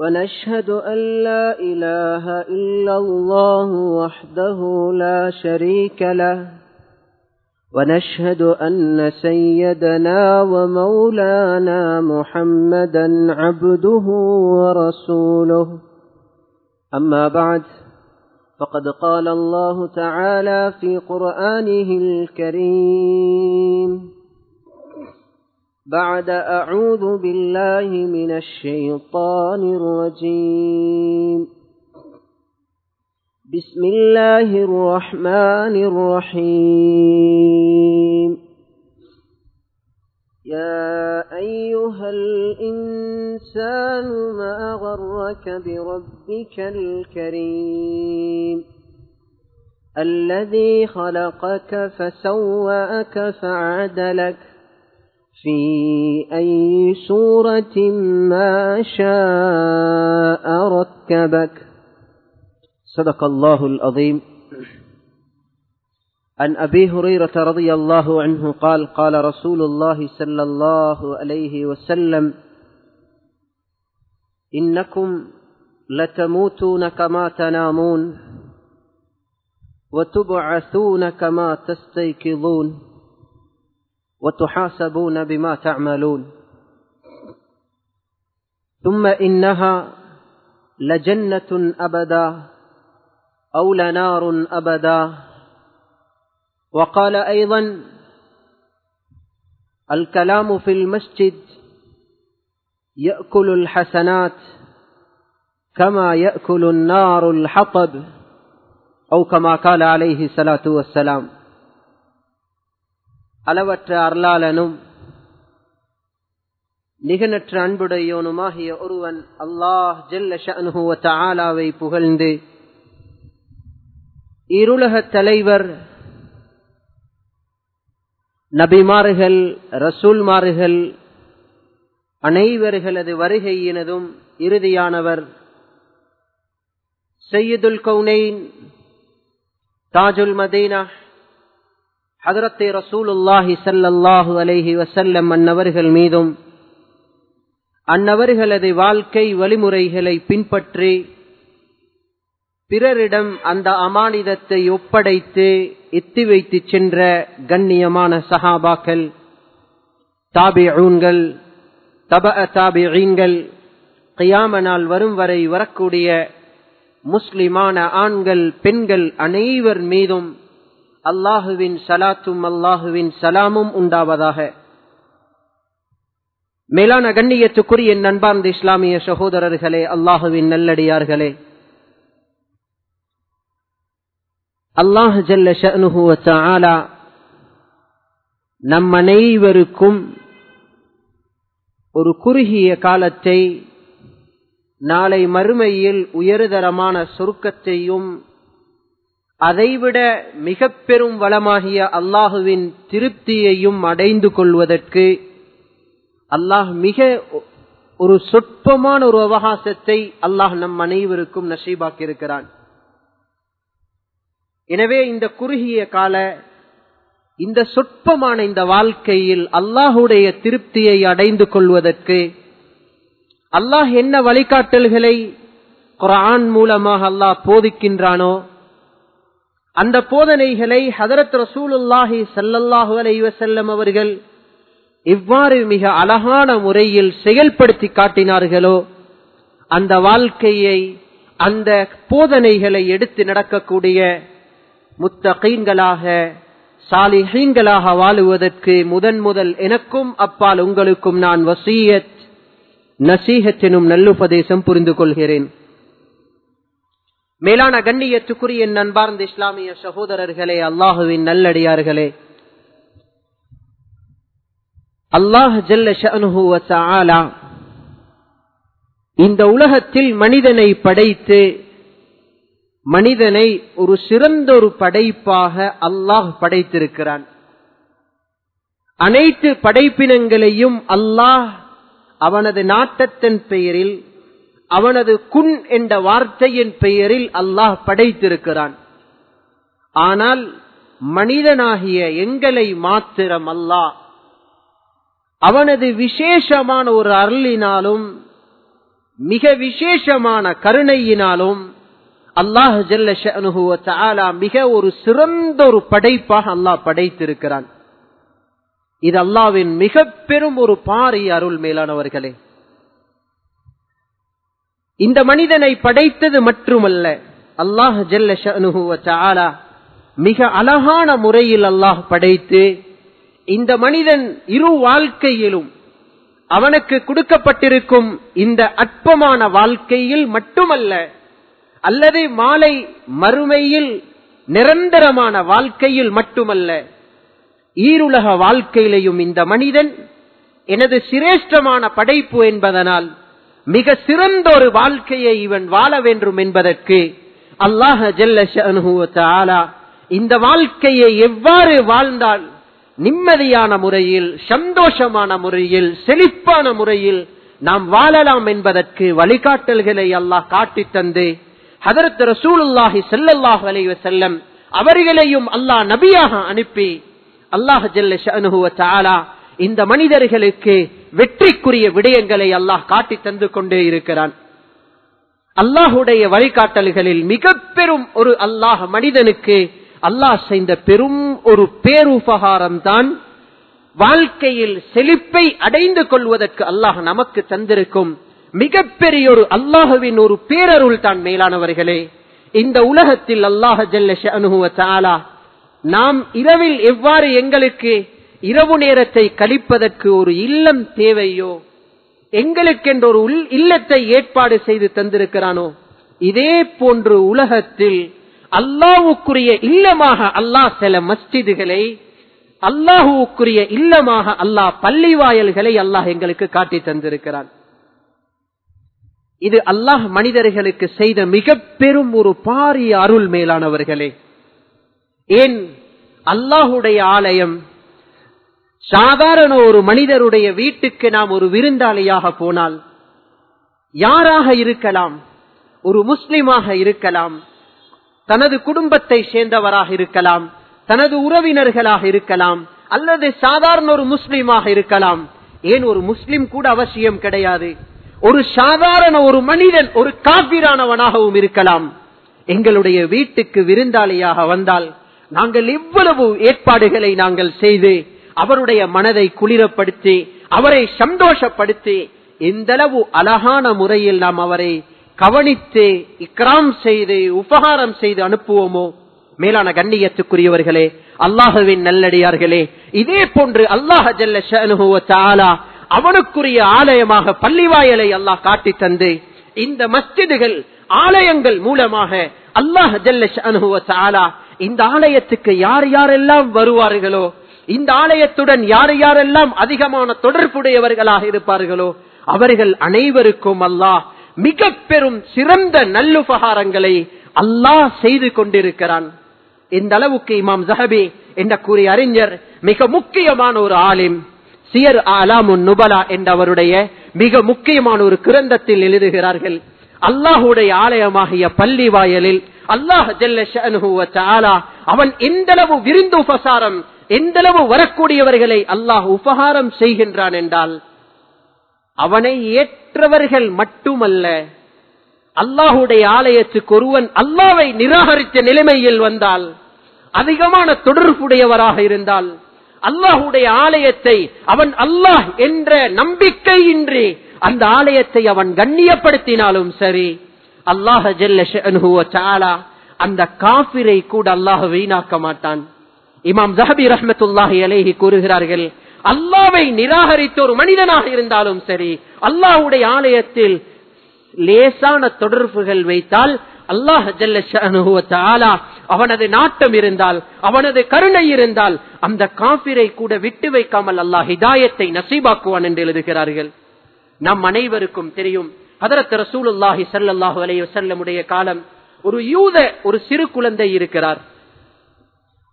ونشهد أن لا إله إلا الله وحده لا شريك له. ونشهد أن سيدنا ومولانا محمدا عبده ورسوله. أما بعد فقد قال الله تعالى في قرآنه الكريم بعد أعوذ بالله من الشيطان الرجيم. بسم الله الرحمن الرحيم. يا أيها الإنسان ما غرك بربك الكريم؟ الذي خلقك فسواك فعدلك في أي سورة ما شاء ركبك. صدق الله العظيم. عن أبي هريرة رضي الله عنه قال قال رسول الله صلى الله عليه وسلم إنكم لتموتون كما تنامون وتبعثون كما تستيقظون. وتحاسبون بما تعملون. ثم إنها لجنة أبدا أو لنار أبدا. وقال أيضا الكلام في المسجد يأكل الحسنات كما يأكل النار الحطب أو كما قال عليه الصلاة والسلام. அளவற்ற அருளாளனும் நிகனற்ற அன்புடையோனுமாகிய ஒருவன் அல்லாஹ் ஜெல்ல ஷனுவ ஆலாவை புகழ்ந்து இருலக தலைவர் நபிமார்கள் ரசூல்மார்கள் அனைவர்களது வருகையினதும் இறுதியானவர். செய்யுதுல் கவுனைன் தாஜுல் மதீனா ஹதரத்தை ரசூலுல்லாஹி சல்லாஹு அலைஹி வசல்லம் அன்னவர்கள் மீதும் அன்னவர்களது வாழ்க்கை வழிமுறைகளை பின்பற்றி பிறரிடம் அந்த அமானிதத்தை ஒப்படைத்து எத்தி வைத்து சென்ற கண்ணியமான சஹாபாக்கள் தாபிஊன்கள் தப தாபிகள் நாள் வரும் வரை வரக்கூடிய முஸ்லிமான ஆண்கள் பெண்கள் அனைவர் மீதும் அல்லாஹுவின் சலாத்தும் அல்லாஹுவின் சலாமும் உண்டாவதாக. மேலான கண்ணியத்துக்குரிய நண்பார்ந்த இஸ்லாமிய சகோதரர்களே அல்லாஹுவின் நல்லடியார்களே. அல்லாஹ் ஜல்ல ஆலா நம் அனைவருக்கும் ஒரு குறுகிய காலத்தை நாளை மறுமையில் உயர்தரமான சுருக்கத்தையும் அதைவிட மிக பெரும் வளமாகிய அல்லாஹுவின் திருப்தியையும் அடைந்து கொள்வதற்கு அல்லாஹ் மிக ஒரு சொற்பமான ஒரு அவகாசத்தை அல்லாஹ் நம் அனைவருக்கும் நசீபாக்கியிருக்கிறான். எனவே இந்த குறுகிய கால இந்த சொற்பமான இந்த வாழ்க்கையில் அல்லாஹுடைய திருப்தியை அடைந்து கொள்வதற்கு அல்லாஹ் என்ன வழிகாட்டல்களை குரான் மூலமாக அல்லாஹ் போதிக்கின்றானோ அந்த போதனைகளை ஹதரத் ரசூலுல்லாஹி சல்லல்லாஹு அலைவசல்லம் அவர்கள் இவ்வாறு மிக அழகான முறையில் செயல்படுத்தி காட்டினார்களோ அந்த வாழ்க்கையை அந்த போதனைகளை எடுத்து நடக்கக்கூடிய முத்தகீன்களாக சாலிஹீன்களாக வாழுவதற்கு முதன் முதல் எனக்கும் அப்பால் உங்களுக்கும் நான் வசீயத் நசீகத்தினும் நல்லுபதேசம் புரிந்து கொள்கிறேன். மேலான கண்ணியத்துக்குரிய நண்பார்ந்த இஸ்லாமிய சகோதரர்களே அல்லாஹுவின் நல்லடியார்களே. அல்லாஹ் ஜல்ல இந்த உலகத்தில் மனிதனை படைத்து மனிதனை ஒரு சிறந்த ஒரு படைப்பாக அல்லாஹ் படைத்திருக்கிறான். அனைத்து படைப்பினங்களையும் அல்லாஹ் அவனது நாட்டத்தின் பெயரில் அவனது குன் என்ற வார்த்தையின் பெயரில் அல்லாஹ் படைத்திருக்கிறான். ஆனால் மனிதனாகிய எங்களை மாத்திரம் அல்லாஹ் அவனது விசேஷமான ஒரு அருளினாலும் மிக விசேஷமான கருணையினாலும் அல்லாஹ் ஜல்ல மிக ஒரு சிறந்த ஒரு படைப்பாக அல்லாஹ் படைத்திருக்கிறான். இது அல்லாவின் மிக பெரும் ஒரு பாரிய அருள் மேலானவர்களே. இந்த மனிதனை படைத்தது மட்டுமல்ல. அல்லாஹ் ஜல்ல மிக அழகான முறையில் அல்லாஹ் படைத்து இந்த மனிதன் இரு வாழ்க்கையிலும் அவனுக்கு கொடுக்கப்பட்டிருக்கும் இந்த அற்பமான வாழ்க்கையில் மட்டுமல்ல அல்லது மாலை மறுமையில் நிரந்தரமான வாழ்க்கையில் மட்டுமல்ல ஈருலக வாழ்க்கையிலையும் இந்த மனிதன் எனது சிரேஷ்டமான படைப்பு என்பதனால் மிக சிறந்த ஒரு வாழ்க்கையை இவன் வாழ வேண்டும் என்பதற்கு அல்லாஹ ஜல்ல இந்த வாழ்க்கையை எவ்வாறு வாழ்ந்தால் நிம்மதியான முறையில் சந்தோஷமான முறையில் செழிப்பான முறையில் நாம் வாழலாம் என்பதற்கு வழிகாட்டல்களை அல்லாஹ் காட்டி தந்து ஹதரத் ரசூலுல்லாஹி செல்லல்லாஹ் அலைவ செல்லம் அவர்களையும் அல்லாஹ் நபியாக அனுப்பி அல்லாஹ் ஜல்ல இந்த மனிதர்களுக்கு வெற்றிக்குரிய விடயங்களை அல்லாஹ் காட்டி தந்து கொண்டே இருக்கிறான். அல்லாஹுடைய வழிகாட்டல்களில் மிக பெரும் ஒரு அல்லாஹ் மனிதனுக்கு அல்லாஹ் செய்த பெரும் ஒரு பேருபகாரம் தான் வாழ்க்கையில் செழிப்பை அடைந்து கொள்வதற்கு அல்லாஹ் நமக்கு தந்திருக்கும் மிகப்பெரிய ஒரு அல்லாஹுவின் ஒரு பேரருள் தான் மேலானவர்களே. இந்த உலகத்தில் அல்லாஹ் ஜல்ல நாம் இரவில் எவ்வாறு எங்களுக்கு இரவு நேரத்தை கழிப்பதற்கு ஒரு இல்லம் தேவையோ? எங்களுக்கென்று ஒரு இல்லத்தை ஏற்பாடு செய்து தந்திருக்கிறானோ? இதே போன்று உலகத்தில் அல்லாவுக்குரிய இல்லமாக அல்லாஹ் சில மஸ்ஜிதுகளை அல்லாஹுக்குரிய இல்லமாக அல்லாஹ் பள்ளி வாயல்களை அல்லாஹ் எங்களுக்கு காட்டி தந்திருக்கிறான். இது அல்லாஹ் மனிதர்களுக்கு செய்த மிக பெரும் ஒரு பாரிய அருள் மேலானவர்களே. ஏன்? அல்லாஹுடைய ஆலயம் சாதாரண ஒரு மனிதருடைய வீட்டுக்கு நாம் ஒரு விருந்தாளியாக போனால் யாராக இருக்கலாம்? ஒரு முஸ்லிமாக இருக்கலாம். தனது குடும்பத்தை சேர்ந்தவராக இருக்கலாம். தனது உறவினர்களாக இருக்கலாம். அல்லது சாதாரண ஒரு முஸ்லீமாக இருக்கலாம். ஏன் ஒரு முஸ்லிம் கூட அவசியம் கிடையாது. ஒரு சாதாரண ஒரு மனிதன் ஒரு காப்பீரானவனாகவும் இருக்கலாம். எங்களுடைய வீட்டுக்கு விருந்தாளியாக வந்தால் நாங்கள் இவ்வளவு ஏற்பாடுகளை நாங்கள் செய்து அவருடைய மனதை குளிரப்படுத்தி அவரை சந்தோஷப்படுத்தி எந்தளவு அழகான முறையில் நாம் அவரை கவனித்து இக்ராம் செய்து உபகாரம் செய்து அனுப்புவோமோ? மேலான கண்ணியத்துக்குரியவர்களே அல்லாஹுவின் நல்லடியார்களே இதே போன்று அல்லாஹ் ஜல்ல அவனுக்குரிய ஆலயமாக பள்ளிவாயலை அல்லாஹ் காட்டி தந்து இந்த மஸ்ஜிதுகள் ஆலயங்கள் மூலமாக அல்லாஹ் ஜல்ல இந்த ஆலயத்துக்கு யார் யாரெல்லாம் வருவார்களோ இந்த ஆலயத்துடன் யார் யாரெல்லாம் அதிகமான தொடர்புடையவர்களாக இருப்பார்களோ அவர்கள் அனைவருக்கும் அல்லாஹ் மிக பெரும் சிறந்த நல்லுபகாரங்களை அல்லாஹ் செய்து கொண்டிருக்கிறான். இந்த அளவுக்கு இமாம் ஜஹபி என்ற கூறிய அறிஞர் மிக முக்கியமான ஒரு ஆலிம் சியர் ஆலாமுன் நுபலா என்றவருடைய மிக முக்கியமான ஒரு கிரந்தத்தில் எழுதுகிறார்கள். அல்லாஹுடைய ஆலயமாகிய பள்ளி வாயலில் அல்லாஹ் அவன் எந்தளவு விருந்து உபசாரம் எந்தளவு வரக்கூடியவர்களை அல்லாஹ் உபகாரம் செய்கின்றான் என்றால் அவனை ஏற்றவர்கள் மட்டுமல்ல அல்லாஹுடைய ஆலயத்துக்கு ஒருவன் அல்லாவை நிராகரித்த நிலைமையில் வந்தால் அதிகமான தொடர்புடையவராக இருந்தால் அல்லாஹுடைய ஆலயத்தை அவன் அல்லாஹ் என்ற நம்பிக்கையின்றி அந்த ஆலயத்தை அவன் கண்ணியப்படுத்தினாலும் சரி அல்லாஹ ஜல்ல அந்த காபிரை கூட அல்லாஹ் வீணாக்க மாட்டான். இமாம் ஜஹபி ரஹமத்துல்லாஹி அலேஹி கூறுகிறார்கள் அல்லாவை நிராகரித்த ஒரு மனிதனாக இருந்தாலும் சரி அல்லாஹுடைய ஆலயத்தில் லேசான தொடர்புகள் வைத்தால் அல்லாஹ் அவனது நாட்டம் இருந்தால் அவனது கருணை இருந்தால் அந்த காபிரை கூட விட்டு வைக்காமல் அல்லாஹ் ஹிதாயத்தை நசீபாக்குவான் என்று எழுதுகிறார்கள். நம் அனைவருக்கும் தெரியும் ஹதரத் ரசூலுல்லாஹி ஸல்லல்லாஹு அலைஹி வஸல்லமுடைய காலம் ஒரு யூத ஒரு சிறு குழந்தை இருக்கிறார்.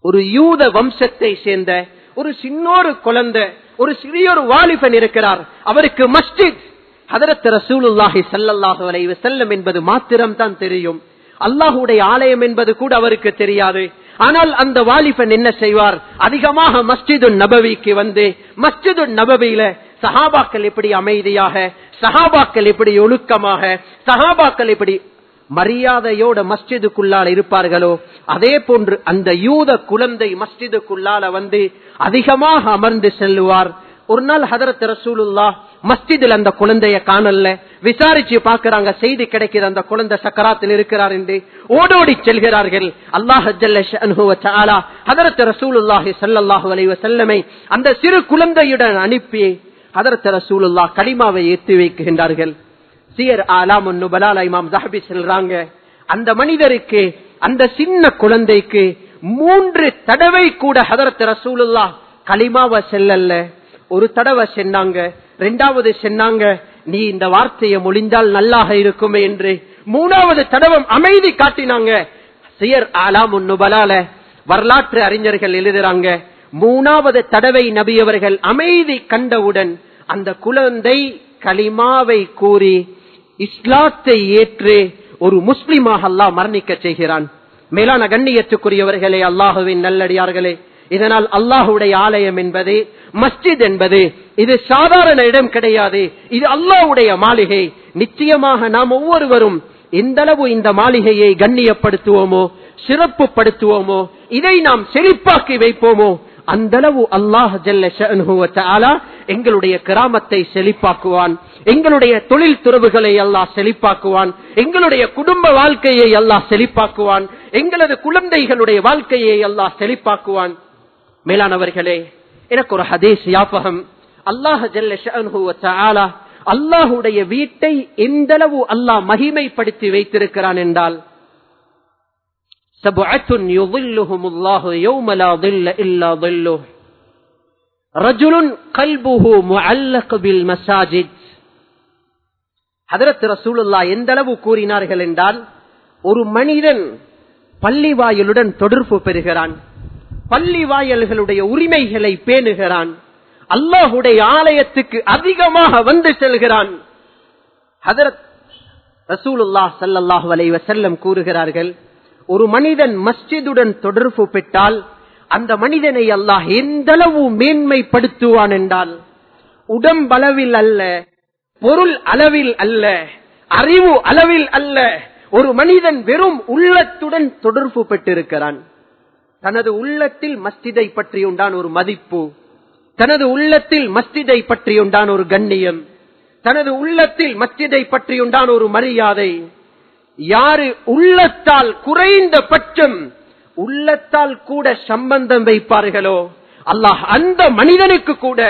ஒரு யூத வம்சத்தை சேர்ந்த ஒரு சின்னொரு குழந்தை ஒரு சிறியொரு வாலிபன் இருக்கிறார். அவருக்கு மஸ்ஜித். ஹதரத் ரசூலுல்லாஹி சல்லாஹு அலைஹி செல்லம் என்பது மாத்திரம் தான் தெரியும். அல்லாஹுடைய ஆலயம் என்பது கூட அவருக்கு தெரியாது. ஆனால் அந்த வாலிபன் என்ன செய்வார்? அதிகமாக மஸ்ஜிது நபவிக்கு வந்து மஸ்ஜிது நபவியில சஹாபாக்கள் எப்படி அமைதியாக சஹாபாக்கள் எப்படி ஒழுக்கமாக சஹாபாக்கள் எப்படி மரியாதையோட மஸ்ஜிதுக்குள்ளால இருப்பார்களோ அதே போன்று அந்த யூத குழந்தை மஸ்ஜிதுக்குள்ளால வந்து அதிகமாக அமர்ந்து செல்லுவார். ஒரு நாள் ஹதரத் ரசூலுல்லா மஸ்ஜிதில் அந்த குழந்தைய காணல விசாரிச்சு பாக்குறாங்க செய்தி கிடைக்கிற அந்த குழந்தை சக்கராத்தில் இருக்கிறார் என்று. ஓடோடி செல்கிறார்கள். அல்லாஹ் ஹதரத் ரசூலுல்லாஹி ஸல்லல்லாஹு அலைஹி செல்லமை அந்த சிறு குழந்தையுடன் அனுப்பி ஹதரத் ரசூலுல்லா கலிமாவை ஏற்றி வைக்கின்றார்கள். சியர் ஆலாம் நுபலால இமாம் ஜஹபி செல்றாங்க. அந்த மனிதருக்கு அந்த சின்ன குழந்தைக்கு மூன்று தடவை கூட ஹதரத் ரசூலுல்லா களிமாவை செல்லல்ல. ஒரு தடவை சென்னாங்க ரெண்டாவது சென்னாங்க நீ இந்த வார்த்தையை மொழிந்தால் நல்லாக இருக்குமே என்று மூணாவது தடவம் அமைதி காட்டினாங்க. சியர் ஆலாம் நுபலால வரலாற்று அறிஞர்கள் எழுதுறாங்க மூணாவது தடவை நபியவர்கள் அமைதி கண்டவுடன் அந்த குழந்தை களிமாவை கூறி இஸ்லாத்தை ஏற்று ஒரு முஸ்லிமாக அல்லாஹ் மரணிக்க செய்கிறான். மேலான கண்ணியத்துக்குரியவர்களே அல்லாஹுவின் நல்லடியார்களே இதனால் அல்லாஹுடைய ஆலயம் என்பது மஸ்ஜித் என்பது இது சாதாரண இடம் கிடையாது இது அல்லாஹுடைய மாளிகை. நிச்சயமாக நாம் ஒவ்வொருவரும் எந்த அளவு இந்த மாளிகையை கண்ணியப்படுத்துவோமோ சிறப்புப்படுத்துவோமோ இதை நாம் செழிப்பாக்கி வைப்போமோ அந்த அளவு அல்லாஹ் எங்களுடைய கிராமத்தை செழிப்பாக்குவான். எங்களுடைய தொழில் துறவுகளை அல்லாஹ் செழிப்பாக்குவான் எங்களுடைய குடும்ப வாழ்க்கையை அல்லாஹ் செழிப்பாக்குவான் எங்களது குழந்தைகளுடைய வாழ்க்கையை அல்லாஹ் செழிப்பாக்குவான் மேலானவர்களே எனக்கு ஒரு ஹதேஸ் யாபகம் அல்லாஹ் ஜல்ல அல்லாஹுடைய வீட்டை எந்த அளவு அல்லாஹ் மகிமைப்படுத்தி வைத்திருக்கிறான் என்றால் سبعة يظلهم الله يوم لا ظل إلا ظله رجل قلبه معلق بالمساجد ஹதரத் ரசூலுல்லா எந்த அளவு கூறினார்கள் என்றால் ஒரு மனிதன் பள்ளி வாயலுடன் தொடர்பு பெறுகிறான் பள்ளி வாயல்களுடைய உரிமைகளை பேணுகிறான் அல்லாஹுடைய ஆலயத்துக்கு அதிகமாக வந்து செல்கிறான். ஹதரத் ரசூலுல்லா சல்லாஹு அலைவ செல்லம் கூறுகிறார்கள் ஒரு மனிதன் மஸ்ஜிதுடன் தொடர்பு பெற்றால் அந்த மனிதனை அல்லாஹ் எந்த அளவு மேன்மைப்படுத்துவான் என்றால் உடம்பளவில் அல்ல பொருள் அளவில் அல்ல அறிவு அளவில் அல்ல. ஒரு மனிதன் வெறும் உள்ளத்துடன் தொடர்பு பெற்றிருக்கிறான். தனது உள்ளத்தில் மஸ்ஜிதை பற்றி உண்டான ஒரு மதிப்பு. தனது உள்ளத்தில் மஸ்ஜிதை பற்றி உண்டான ஒரு கண்ணியம். தனது உள்ளத்தில் மஸ்ஜிதை பற்றி உண்டான ஒரு மரியாதை. யாரு உள்ளத்தால் குறைந்த பட்சம் உள்ளத்தால் கூட சம்பந்தம் வைப்பார்களோ அல்லாஹ் அந்த மனிதனுக்கு கூட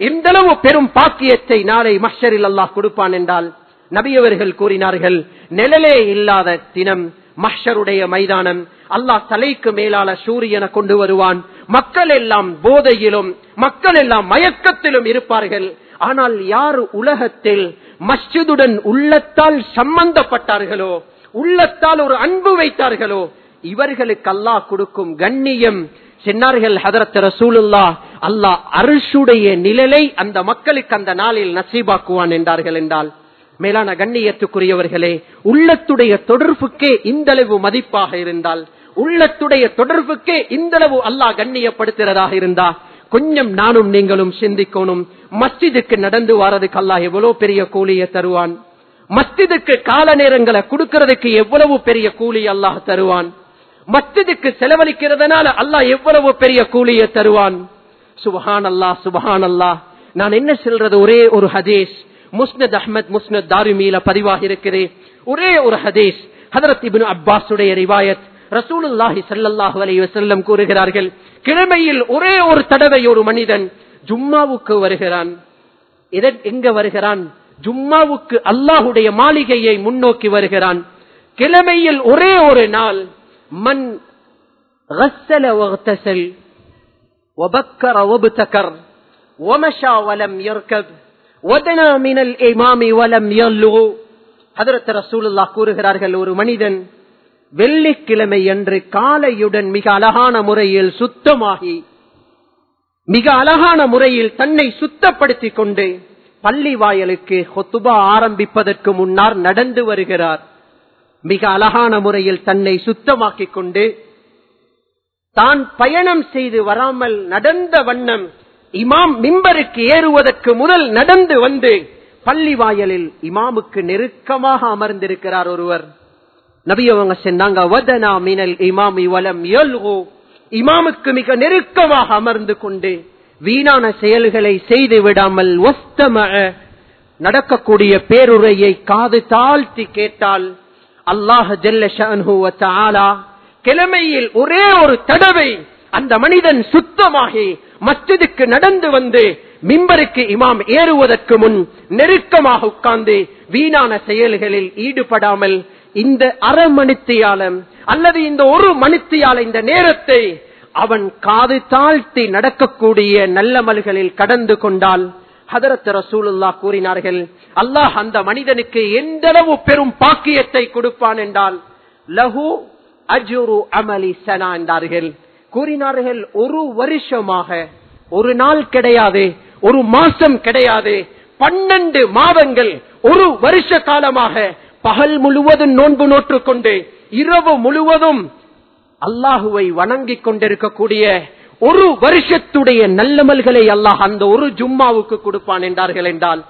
இந்தளவு அளவு பெரும் பாக்கியத்தை நாளை மஷரில் அல்லாஹ் கொடுப்பான் என்றால் நபியவர்கள் கூறினார்கள் நிழலே இல்லாத தினம் மஷருடைய மைதானம். அல்லாஹ் தலைக்கு மேலான சூரியனை கொண்டு வருவான். மக்கள் எல்லாம் போதையிலும் மக்கள் எல்லாம் மயக்கத்திலும் இருப்பார்கள். ஆனால் யார் உலகத்தில் மஸ்ஜிதுடன் உள்ளத்தால் சம்பந்தப்பட்டார்களோ உள்ளத்தால் ஒரு அன்பு வைத்தார்களோ இவர்களுக்கு அல்லாஹ் கொடுக்கும் கண்ணியம் சென்னார்கள் ஹதரத் ரசூலுல்லா அல்லாஹ் அரிசுடைய நிழலை அந்த மக்களுக்கு அந்த நாளில் நசீபாக்குவான் என்றார்கள் என்றால் மேலான கண்ணியத்துக்குரியவர்களே உள்ளத்துடைய தொடர்புக்கே இந்தளவு மதிப்பாக இருந்தால் உள்ளத்துடைய தொடர்புக்கே இந்தளவு அல்லாஹ் கண்ணியப்படுத்துறதாக இருந்தா கொஞ்சம் நானும் நீங்களும் சிந்திக்கணும். மஸ்ஜிதுக்கு நடந்து வாரதுக்கு அல்லாஹ் எவ்வளவு பெரிய கூலியை தருவான்? மஸ்ஜிதுக்கு கால நேரங்களை கொடுக்கறதுக்கு எவ்வளவு பெரிய கூலி அல்லாஹ் தருவான்? மற்றதுக்கு செலவழிக்கிறதுனால அல்லாஹ் எவ்வளவு பெரிய கூலியை தருவான்? சுபஹான் அல்லாஹ் சுபஹான் அல்லாஹ் நான் என்ன சொல்றது? ஒரே ஒரு ஹதீஸ். முஸ்னத் அஹமத் முஸ்னத் தாரிமீல பதிவாக இருக்கிறேன் ஒரே ஒரு ஹதீஸ். ஹதரத் இபின் அப்பாஸுடைய ரிவாயத். ரசூலுல்லாஹி சல்லாஹு அலி வசல்லம் கூறுகிறார்கள் கிழமையில் ஒரே ஒரு தடவை ஒரு மனிதன் ஜும்மாவுக்கு வருகிறான். எங்க வருகிறான்? ஜும்மாவுக்கு அல்லாஹுடைய மாளிகையை முன்னோக்கி வருகிறான். கிழமையில் ஒரே ஒரு நாள் மண் غسل واغتسل وبكر وابتكر ومشى ولم يركب ودنا من الإمام ولم يلغ ஹதரத் ரசூலுல்லா கூறுகிறார்கள் ஒரு மனிதன் வெள்ளிக்கிழமை அன்று காலையுடன் மிக அழகான முறையில் சுத்தமாகி மிக அழகான முறையில் தன்னை சுத்தப்படுத்திக் கொண்டு பள்ளி வாயலுக்கு ஹொத்துபா ஆரம்பிப்பதற்கு முன்னால் நடந்து வருகிறார் மிக அழகான முறையில் தன்னை சுத்தமாக்கிக் கொண்டு தான் பயணம் செய்து வராமல் நடந்த வண்ணம் இமாம் மிம்பருக்கு ஏறுவதற்கு முதல் நடந்து வந்து பள்ளி வாயலில் இமாமுக்கு நெருக்கமாக அமர்ந்திருக்கிறார் ஒருவர். நபி அவங்க சொன்னாங்க வதனா மினல் இமாம் வலம் யல்கு. இமாமுக்கு மிக நெருக்கமாக அமர்ந்து கொண்டு வீணான செயல்களை செய்து விடாமல் ஒஸ்தம நடக்கக்கூடிய பேருரையை காது தாழ்த்தி கேட்டால் அல்லாஹ் கிழமையில் ஒரே ஒரு தடவை அந்த மனிதன் சுத்தமாகி மஸ்ஜிதுக்கு நடந்து வந்து மிம்பருக்கு இமாம் ஏறுவதற்கு முன் நெருக்கமாக உட்கார்ந்து வீணான செயல்களில் ஈடுபடாமல் இந்த அரை மணித்தியாலம் அல்லது இந்த ஒரு மணித்தியால இந்த நேரத்தை அவன் காது தாழ்த்தி நடக்கக்கூடிய நல்லமல்களில் கடந்து கொண்டால் ஹதரத் ரசூலுல்லா கூறினார்கள் அல்லாஹ் அந்த மனிதனுக்கு எந்த அளவு பெரும் பாக்கியத்தை கொடுப்பான் என்றால் லஹு அஜுரு அமலி சனா என்றார்கள். கூறினார்கள் ஒரு வருஷமாக ஒரு நாள் கிடையாது ஒரு மாசம் கிடையாது பன்னெண்டு மாதங்கள் ஒரு வருஷ காலமாக பகல் முழுவதும் நோன்பு நோற்று கொண்டு இரவு முழுவதும் அல்லாஹுவை வணங்கிக் கொண்டிருக்கக்கூடிய ஒரு வருஷத்துடைய நல்லமல்களை அல்லாஹ் அந்த ஒரு ஜும்மாவுக்கு கொடுப்பான் என்றார்கள் என்றால்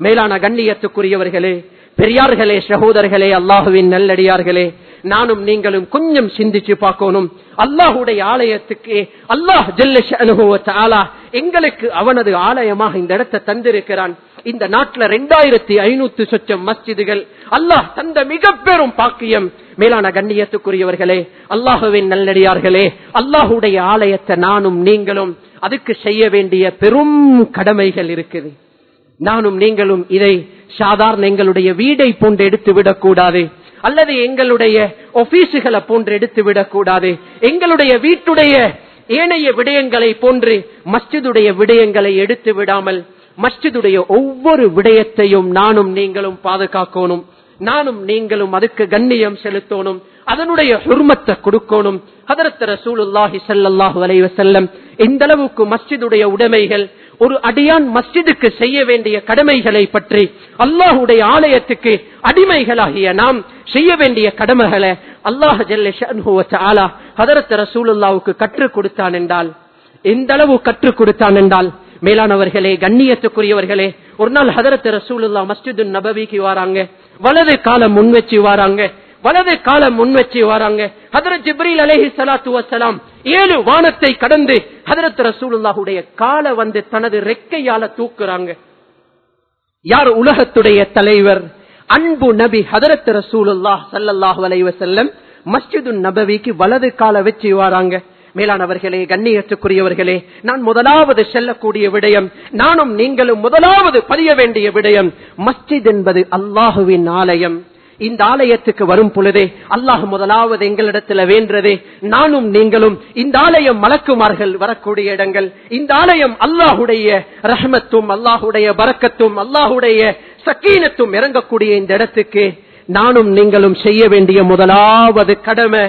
மேலான கண்ணியத்துக்குரியவர்களே பெரியார்களே சகோதரர்களே அல்லாஹுவின் நல்லடியார்களே நானும் நீங்களும் கொஞ்சம் சிந்திச்சு பார்க்கணும். அல்லாஹுடைய ஆலயத்துக்கு அல்லாஹ் ஜல்ல எங்களுக்கு அவனது ஆலயமாக இந்த இடத்தை தந்திருக்கிறான். இந்த நாட்டில் ரெண்டாயிரத்தி ஐநூத்தி சொச்சம் மஸ்ஜிதுகள். அல்லாஹ் தந்த மிக பெரும் பாக்கியம். மேலான கண்ணியத்துக்குரியவர்களே அல்லாஹுவின் நல்லடியார்களே அல்லாஹுடைய ஆலயத்தை நானும் நீங்களும் அதுக்கு செய்ய வேண்டிய பெரும் கடமைகள் இருக்குது. நானும் நீங்களும் இதை சாதாரண எங்களுடைய வீடை போன்று எடுத்து விடக்கூடாது. அல்லது எங்களுடைய ஒபீஸுகளை போன்று எடுத்து விடக்கூடாது. எங்களுடைய வீட்டுடைய ஏனைய விடயங்களை போன்று மஸ்ஜிதுடைய விடயங்களை எடுத்து விடாமல் மஸ்ஜிதுடைய ஒவ்வொரு விடயத்தையும் நானும் நீங்களும் பாதுகாக்கணும். நானும் நீங்களும் அதுக்கு கண்ணியம் செலுத்தணும். அதனுடைய ஹுர்மத்தை கொடுக்கணும். அதரத்தர சூழல்லாஹி ஸல்லல்லாஹு அலைஹி செல்லம் இந்த அளவுக்கு மஸ்ஜிதுடைய உடைமைகள் ஒரு அடியான் மஸ்ஜிதுக்கு செய்ய வேண்டிய கடமைகளை பற்றி அல்லாஹுடைய ஆலயத்துக்கு அடிமைகளாகிய நாம் செய்ய வேண்டிய கடமைகளை அல்லாஹ் ஆலா ஹதரத் ரசூலுல்லாவுக்கு கற்றுக் கொடுத்தான் என்றால் எந்த அளவு கற்றுக் கொடுத்தான் என்றால் மேலானவர்களே கண்ணியத்துக்குரியவர்களே ஒரு நாள் ஹதரத் ரசூலுல்லா மஸ்ஜிது நபவிக்கு வராங்க வலது காலம் முன் வச்சு வராங்க வலது காலம் முன் வச்சு வராங்க. ஹதரத் ஜிப்ரீல் அலேஹி சலாத்து வசலாம் ஏழு வானத்தை கடந்து ஹதரத் ரசூலுல்லாஹுடைய காலை வந்து தனது ரெக்கையால தூக்குறாங்க. யார் உலகத்துடைய தலைவர்? அன்பு நபி ஹதரத் ரசூலுல்லா சல்லல்லாஹு அலைவசல்லம் மஸ்ஜிது நபவிக்கு வலது கால வச்சு வராங்க. மேலானவர்களே கண்ணியத்துக்குரியவர்களே நான் முதலாவது செல்லக்கூடிய விடயம் நானும் நீங்களும் முதலாவது பதிய வேண்டிய விடயம் மஸ்ஜித் என்பது அல்லாஹுவின் ஆலயம். இந்த ஆலயத்துக்கு வரும் பொழுதே அல்லாஹ் முதலாவது எங்களிடத்துல வேண்டதே நானும் நீங்களும் இந்த ஆலயம் மலக்குமார்கள் வரக்கூடிய இடங்கள் இந்த ஆலயம் அல்லாஹுடைய ரஹமத்தும் அல்லாஹுடைய பறக்கத்தும் அல்லாஹுடைய சக்கீனத்தும் இறங்கக்கூடிய இந்த இடத்துக்கு நானும் நீங்களும் செய்ய வேண்டிய முதலாவது கடமை.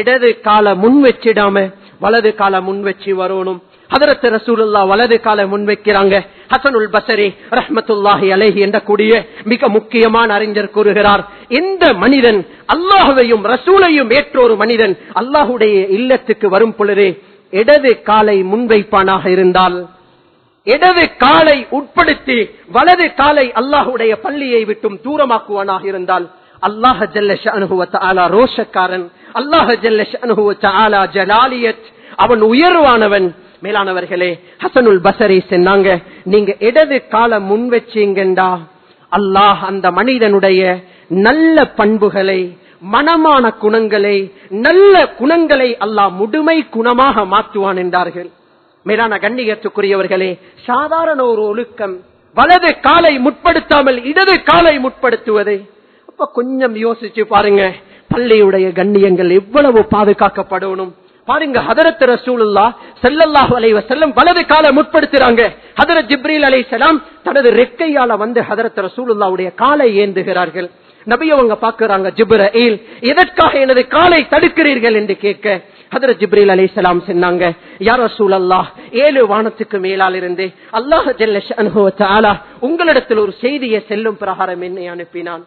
இடது கால முன் வச்சிடாம வலது கால முன் வச்சு வரணும். ஹதரத் ரசூலுல்லா வலது கால முன் வைக்கிறாங்க. ஹசனுல் பசரி ரஹமத்துல்லாஹி அலேஹி என்ற கூடிய மிக முக்கியமான அறிஞர் கூறுகிறார். எந்த மனிதன் அல்லாஹுவையும் ரசூலையும் ஏற்ற ஒரு மனிதன் அல்லாஹுடைய இல்லத்துக்கு வரும் பொழுது இடது காலை முன்வைப்பானாக இருந்தால் இடது காலை உட்படுத்தி வலது காலை அல்லாஹுடைய பள்ளியை விட்டும் தூரமாக்குவானாக இருந்தால் அல்லாஹ ஜல்ல ரோஷக்காரன் அல்லாஹ் ஜலாலியத். அவன் உயர்வானவன். மேலானவர்களே ஹசனுல் பசரி சொன்னாங்க நீங்க இடது கால முன் வச்சீங்கண்டா. அல்லாஹ் அந்த மனிதனுடைய நல்ல பண்புகளை மனமான குணங்களை நல்ல குணங்களை அல்லாஹ் முழுமை குணமாக மாற்றுவான் என்றார்கள். மேலான கண்ணியத்துக்குரியவர்களே சாதாரண ஒரு ஒழுக்கம் வலது காலை முற்படுத்தாமல் இடது காலை முற்படுத்துவது. அப்ப கொஞ்சம் யோசிச்சு பாருங்க பள்ளியுடைய கண்ணியங்கள் எவ்வளவு பாதுகாக்கப்படணும்? பாருங்க ஹதரத் ரசூலுல்லா செல்லல்லாஹு அலைவ செல்லம் வலது கால முற்படுத்துறாங்க. ஹதரத் ஜிப்ரீல் அலை செலாம் தனது ரெக்கையால வந்து ஹதரத் ரசூலுல்லாவுடைய காலை ஏந்துகிறார்கள். நபி அவங்க பாக்குறாங்க ஜிப்ரீல் எதற்காக எனது காலை தடுக்கிறீர்கள் என்று கேட்க ஹதரத் ஜிப்ரீல் அலைஹிஸ்ஸலாம் சொன்னாங்க யா ரசூலல்லாஹ் ஏழு வானத்துக்கு மேலால் இருந்து அல்லாஹ் ஜல்ல ஷஅனுஹு உங்களிடத்தில் ஒரு செய்தியை செல்லும் பிரகாரம் என்னை அனுப்பினான்.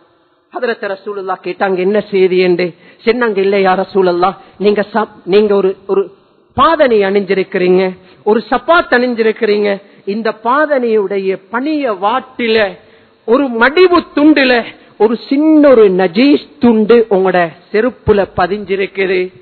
ஹதரத் ரசூலுல்லாஹ் கேட்டாங்க என்ன செய்தி என்று? சொன்னாங்க இல்லையா யா நீங்க சப்- நீங்க ஒரு ஒரு பாதனை அணிஞ்சிருக்கிறீங்க ஒரு சப்பாத் அணிஞ்சிருக்கிறீங்க. இந்த பாதனையுடைய பணிய வாட்டில ஒரு மடிவு துண்டுல ஒரு சின்ன ஒரு நஜீஸ் துண்டு உங்களோட செருப்புல பதிஞ்சிருக்குது.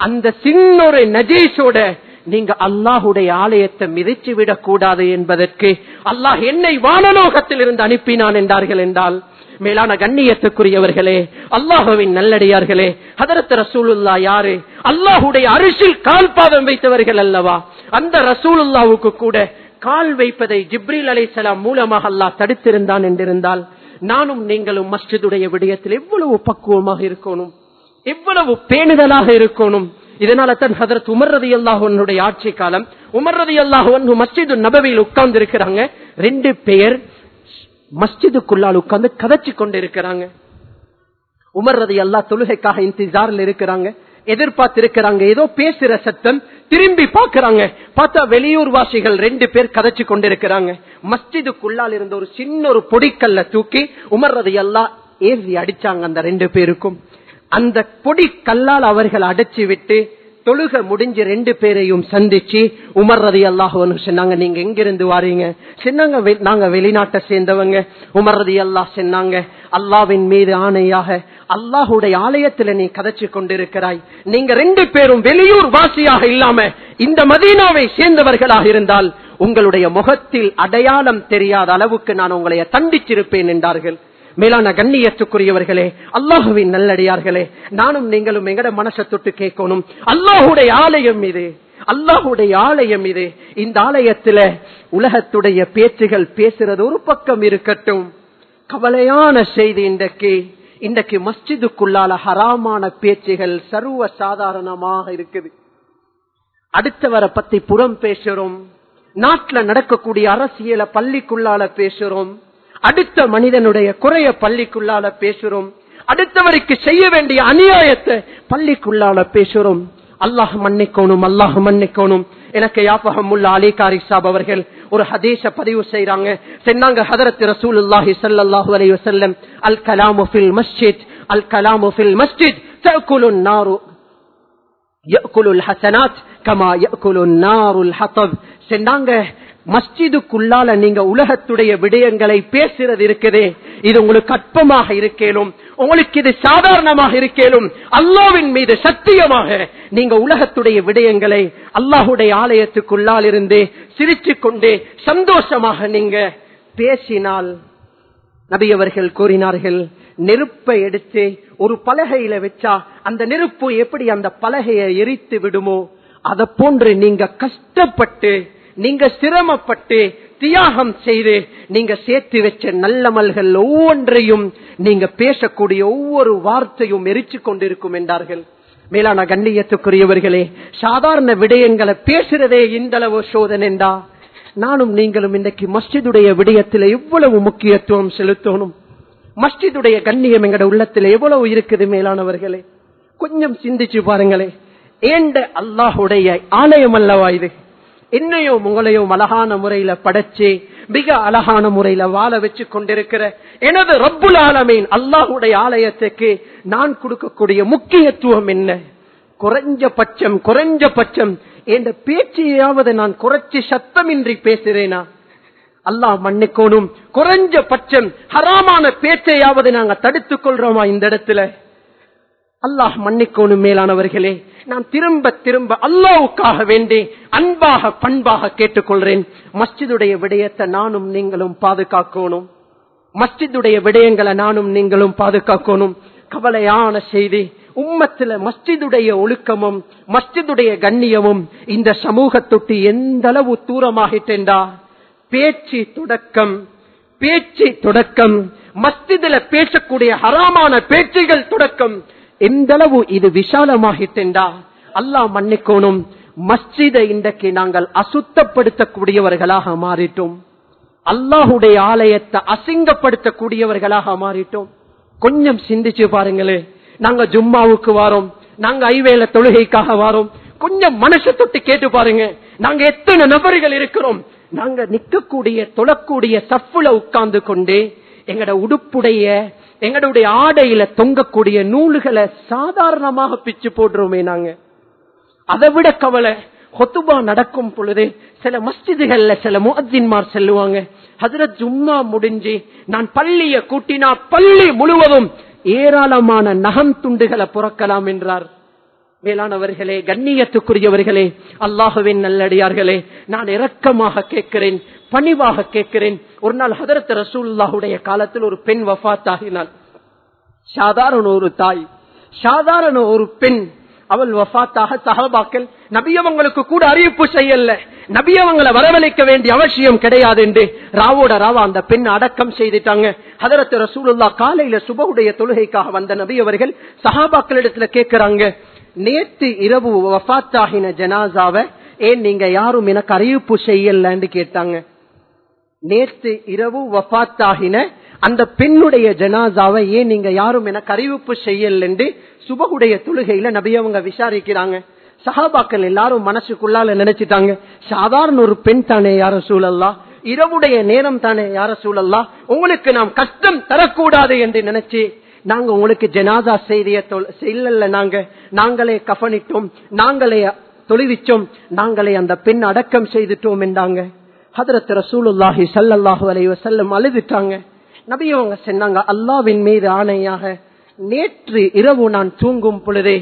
அந்த சின்ன ஒரு நஜீஸோட நீங்க அல்லாஹுடைய ஆலயத்தை மிதிச்சு விடக் கூடாது என்பதற்கு அல்லாஹ் என்னை வானலோகத்தில் இருந்து அனுப்பினான் என்றார்கள் என்றால் மேலான கண்ணியத்துக்குரியவர்களே அல்லாஹுவின் நல்லடியார்களே ஹதரத் ரசூலுல்லா யாரு? அல்லாஹுடைய அரிசில் கால் பாதம் வைத்தவர்கள் அல்லவா? அந்த ரசூலுல்லாவுக்கு கூட கால் வைப்பதை ஜிப்ரீல் அலைசலாம் மூலமாக அல்லாஹ் தடுத்திருந்தான் என்றிருந்தால் நானும் நீங்களும் மஸ்ஜிதுடைய விடயத்தில் எவ்வளவு பக்குவமாக இருக்கணும் எவ்வளவு பேணுதலாக இருக்கணும். இதனால தான் ஹதரத் உமர் ரதி அல்லாஹனுடைய ஆட்சி காலம் உமர் ரதி அல்லாஹன் மஸ்ஜிது நபவியில் உட்கார்ந்து இருக்கிறாங்க ரெண்டு பேர் மஸ்ஜிதுக்குள்ளால் உட்கார்ந்து கதைச்சு கொண்டு இருக்கிறாங்க உமர் ரதி அல்லா தொழுகைக்காக இன்திசாரில் இருக்கிறாங்க எதிர்பார்த்திருக்கிறாங்க ஏதோ பேசுற சத்தம் திரும்பி பாக்குறாங்க பார்த்தா வெளியூர் வாசிகள் ரெண்டு பேர் கதைச்சு கொண்டிருக்கிறாங்க. மஸ்ஜிதுக்குள்ளால் இருந்த ஒரு சின்ன ஒரு பொடிக்கல்ல தூக்கி உமர் ரதி அல்லா ஏறி அடிச்சாங்க அந்த ரெண்டு பேருக்கும். அந்த பொடி கல்லால் அவர்கள் அடைச்சு விட்டு தொழுக முடிஞ்சு ரெண்டு பேரையும் சந்திச்சு உமர் ரதி அல்லாஹ் சொன்னாங்க நீங்க எங்கிருந்து வாரீங்க? சொன்னாங்க "வெ- நாங்க வெளிநாட்டை சேர்ந்தவங்க. உமர் ரதி அல்லாஹ் சொன்னாங்க அல்லாவின் மீது ஆணையாக அல்லாஹுடைய ஆலயத்துல நீ கதைச்சு கொண்டிருக்கிறாய். நீங்க ரெண்டு பேரும் வெளியூர் வாசியாக இல்லாம இந்த மதீனாவை சேர்ந்தவர்களாக இருந்தால் உங்களுடைய முகத்தில் அடையாளம் தெரியாத அளவுக்கு நான் உங்களை தண்டிச்சிருப்பேன் என்றார்கள். மேலான கண்ணியத்துக்குரியவர்களே அல்லாஹுவின் நல்லடியார்களே நானும் நீங்களும் எங்கட மனசை தொட்டு கேட்கணும். அல்லாஹுடைய ஆலயம் இது. அல்லாஹுடைய ஆலயம் இது. இந்த ஆலயத்துல உலகத்துடைய பேச்சுகள் பேசுறது ஒரு பக்கம் இருக்கட்டும். கவலையான செய்தி இன்றைக்கு. இன்றைக்கு மஸ்ஜிதுக்குள்ளால ஹராமான பேச்சுகள் சர்வ சாதாரணமாக இருக்குது. அடுத்தவரை பத்தி புறம் பேசுறோம். நாட்டுல நடக்கக்கூடிய அரசியலை பள்ளிக்குள்ளால பேசுறோம். அடுத்த மனிதனுடைய குறைய பள்ளிக்குள்ளால பேசுறோம் அடுத்தவருக்கு செய்ய வேண்டிய அநியாயத்தை பள்ளிக்குள்ளால பேசுறோம் அல்லாஹ் மன்னிக்கணும் அல்லாஹ் மன்னிக்கணும் எனக்கு யாபகம் உள்ள அலிகாரி சாப் அவர்கள் ஒரு ஹதீஸ பதிவு செய்யறாங்க சொன்னாங்க ஹதரத் ரசூலுல்லாஹி ஸல்லல்லாஹு அலைஹி வஸல்லம் அல் கலாமு ஃபில் மஸ்ஜித் அல் கலாமு ஃபில் மஸ்ஜித் தஅகுலு النار யக்குலுல் ஹசனாத் கமா யக்குலுன் நாருல் ஹதப் சொன்னாங்க மஸ்ஜிதுக்குள்ளால நீங்க உலகத்துடைய விடயங்களை பேசுறது இருக்குதே இது உங்களுக்கு அற்பமாக இருக்கேலும் உங்களுக்கு இது சாதாரணமாக இருக்கேலும் அல்லாவின் மீது சத்தியமாக நீங்க உலகத்துடைய விடயங்களை அல்லாஹுடைய ஆலயத்துக்குள்ளால் இருந்து சிரிச்சுக் கொண்டே சந்தோஷமாக நீங்க பேசினால் நபியவர்கள் கூறினார்கள் நெருப்பை எடுத்து ஒரு பலகையில வச்சா அந்த நெருப்பு எப்படி அந்த பலகையை எரித்து விடுமோ அத போன்று நீங்க கஷ்டப்பட்டு நீங்க சிரமப்பட்டு தியாகம் செய்து நீங்க சேர்த்து வச்ச நல்லமல்கள் ஒவ்வொன்றையும் நீங்க பேசக்கூடிய ஒவ்வொரு வார்த்தையும் எரிச்சு கொண்டிருக்கும் என்றார்கள். மேலான கண்ணியத்துக்குரியவர்களே சாதாரண விடயங்களை பேசுறதே இந்த அளவு சோதனைண்டா நானும் நீங்களும் இன்றைக்கு மஸ்ஜிதுடைய விடயத்தில் எவ்வளவு முக்கியத்துவம் செலுத்தணும்? மஸ்ஜிதுடைய கண்ணியம் எங்கட உள்ளத்தில் எவ்வளவு இருக்குது மேலானவர்களே? கொஞ்சம் சிந்திச்சு பாருங்களே ஏண்ட அல்லாஹுடைய ஆலயம் அல்லவா இது? என்னையும் உங்களையும் அழகான முறையில படைச்சு மிக அழகான முறையில வாழ வச்சு கொண்டிருக்கிற எனது ரப்புல் ஆலமீன் அல்லாஹுடைய ஆலயத்துக்கு நான் கொடுக்கக்கூடிய முக்கியத்துவம் என்ன? குறஞ்ச பட்சம் குறைஞ்ச பட்சம் என்ற பேச்சையாவது நான் குறைச்சி சத்தமின்றி பேசுறேனா? அல்லாஹ் மண்ணுக்கோணும் குறைஞ்ச பட்சம் ஹராமான பேச்சையாவது நாங்க தடுத்துக் கொள்றோமா இந்த இடத்துல? அல்லாஹ் மன்னிக்கோனும் மேலானவர்களே. நான் திரும்ப திரும்ப அல்லாவுக்காக வேண்டி அன்பாக பண்பாக கேட்டுக்கொள்றேன். மஸ்ஜிதுடைய விடயத்தை நானும் நீங்களும் பாதுகாக்கணும். மஸ்ஜிதுடைய விடயங்களை நானும் நீங்களும் பாதுகாக்கணும். கவலையான செய்தி உம்மத்துல மஸ்ஜிதுடைய ஒழுக்கமும் மஸ்ஜிதுடைய கண்ணியமும் இந்த சமூகத்தொட்டு எந்த அளவு தூரமாகிட்டேண்டா? பேச்சு தொடக்கம் பேச்சு தொடக்கம் மஸ்ஜிதுல பேசக்கூடிய ஹராமான பேச்சுகள் தொடக்கம் எந்த அளவு இது விசாலமாகிட்டா அல்லாஹ் மன்னிக்கோனும் மஸ்ஜிதை இன்றைக்கு நாங்கள் அசுத்தப்படுத்தக்கூடியவர்களாக மாறிட்டோம். அல்லாஹுடைய ஆலயத்தை அசிங்கப்படுத்தக்கூடியவர்களாக மாறிட்டோம். கொஞ்சம் சிந்திச்சு பாருங்களே. நாங்க ஜும்மாவுக்கு வாரோம். நாங்க ஐவேல தொழுகைக்காக வாரோம். கொஞ்சம் மனசு தொட்டு கேட்டு பாருங்க. நாங்க எத்தனை நபர்கள் இருக்கிறோம். நாங்க நிக்கக்கூடிய தொழக்கூடிய சப்புல உட்கார்ந்து கொண்டு எங்கட உடுப்புடைய எங்களுடைய ஆடையில தொங்கக்கூடிய நூல்களை சாதாரணமாக பிச்சு போடுறோமே நாங்க. அதை விட கவலை ஹொத்துபா நடக்கும் பொழுது சில மஸ்ஜிதுகள்ல சில முஹத்தின்மார் செல்லுவாங்க. ஹசரத் ஜும்மா முடிஞ்சு நான் பள்ளிய கூட்டினா பள்ளி முழுவதும் ஏராளமான நகம் துண்டுகளை புறக்கலாம் என்றார். மேலானவர்களே கண்ணியத்துக்குரியவர்களே அல்லாஹுவின் நல்லடியார்களே நான் இரக்கமாக கேட்கிறேன் பணிவாக கேட்கிறேன். ஒரு நாள் ஹதரத் ரசூல்லாவுடைய காலத்தில் ஒரு பெண் வஃத்தாகினான் சாதாரண ஒரு தாய். சாதாரண ஒரு பெண். அவள் வஃத்தாக சஹாபாக்கள் நபியவங்களுக்கு கூட அறிவிப்பு செய்யல. நபியவங்களை வரவழைக்க வேண்டிய அவசியம் கிடையாது என்று ராவோட ராவா அந்த பெண் அடக்கம் செய்துட்டாங்க. ஹதரத் ரசூலுல்லா காலையில சுபவுடைய தொழுகைக்காக வந்த நபியவர்கள் சஹாபாக்களிடத்துல கேட்கிறாங்க நேத்து இரவு வஃத்தாகின ஜனாசாவை ஏன் நீங்க யாரும் எனக்கு அறிவிப்பு செய்யலன்னு கேட்டாங்க. நேற்று இரவு வஃத்தாகின அந்த பெண்ணுடைய ஜனாசாவை ஏன் நீங்க யாரும் எனக்கு அறிவிப்பு செய்யல என்று சுபகுடைய தொழுகையில நபியவங்க விசாரிக்கிறாங்க. சஹாபாக்கள் எல்லாரும் மனசுக்குள்ளால நினைச்சிட்டாங்க. சாதாரண ஒரு பெண் தானே யார சூழல்லா இரவுடைய நேரம் தானே யார சூழல்லா உங்களுக்கு நாம் கஷ்டம் தரக்கூடாது என்று நினைச்சு நாங்க உங்களுக்கு ஜனாதா செய்திய இல்லல்ல நாங்க. நாங்களே கஃனிட்டோம். நாங்களே தொழுவிச்சோம். நாங்களே அந்த பெண் அடக்கம் செய்துட்டோம் என்றாங்க. ஹதரத் ரசூலுல்லாஹி சல்லல்லாஹு அலைஹி வஸல்லம் அழுதுட்டாங்க. நபி அவங்க சொன்னாங்க அல்லாவின் மீது ஆணையாக நேற்று இரவு நான் தூங்கும் பொழுதே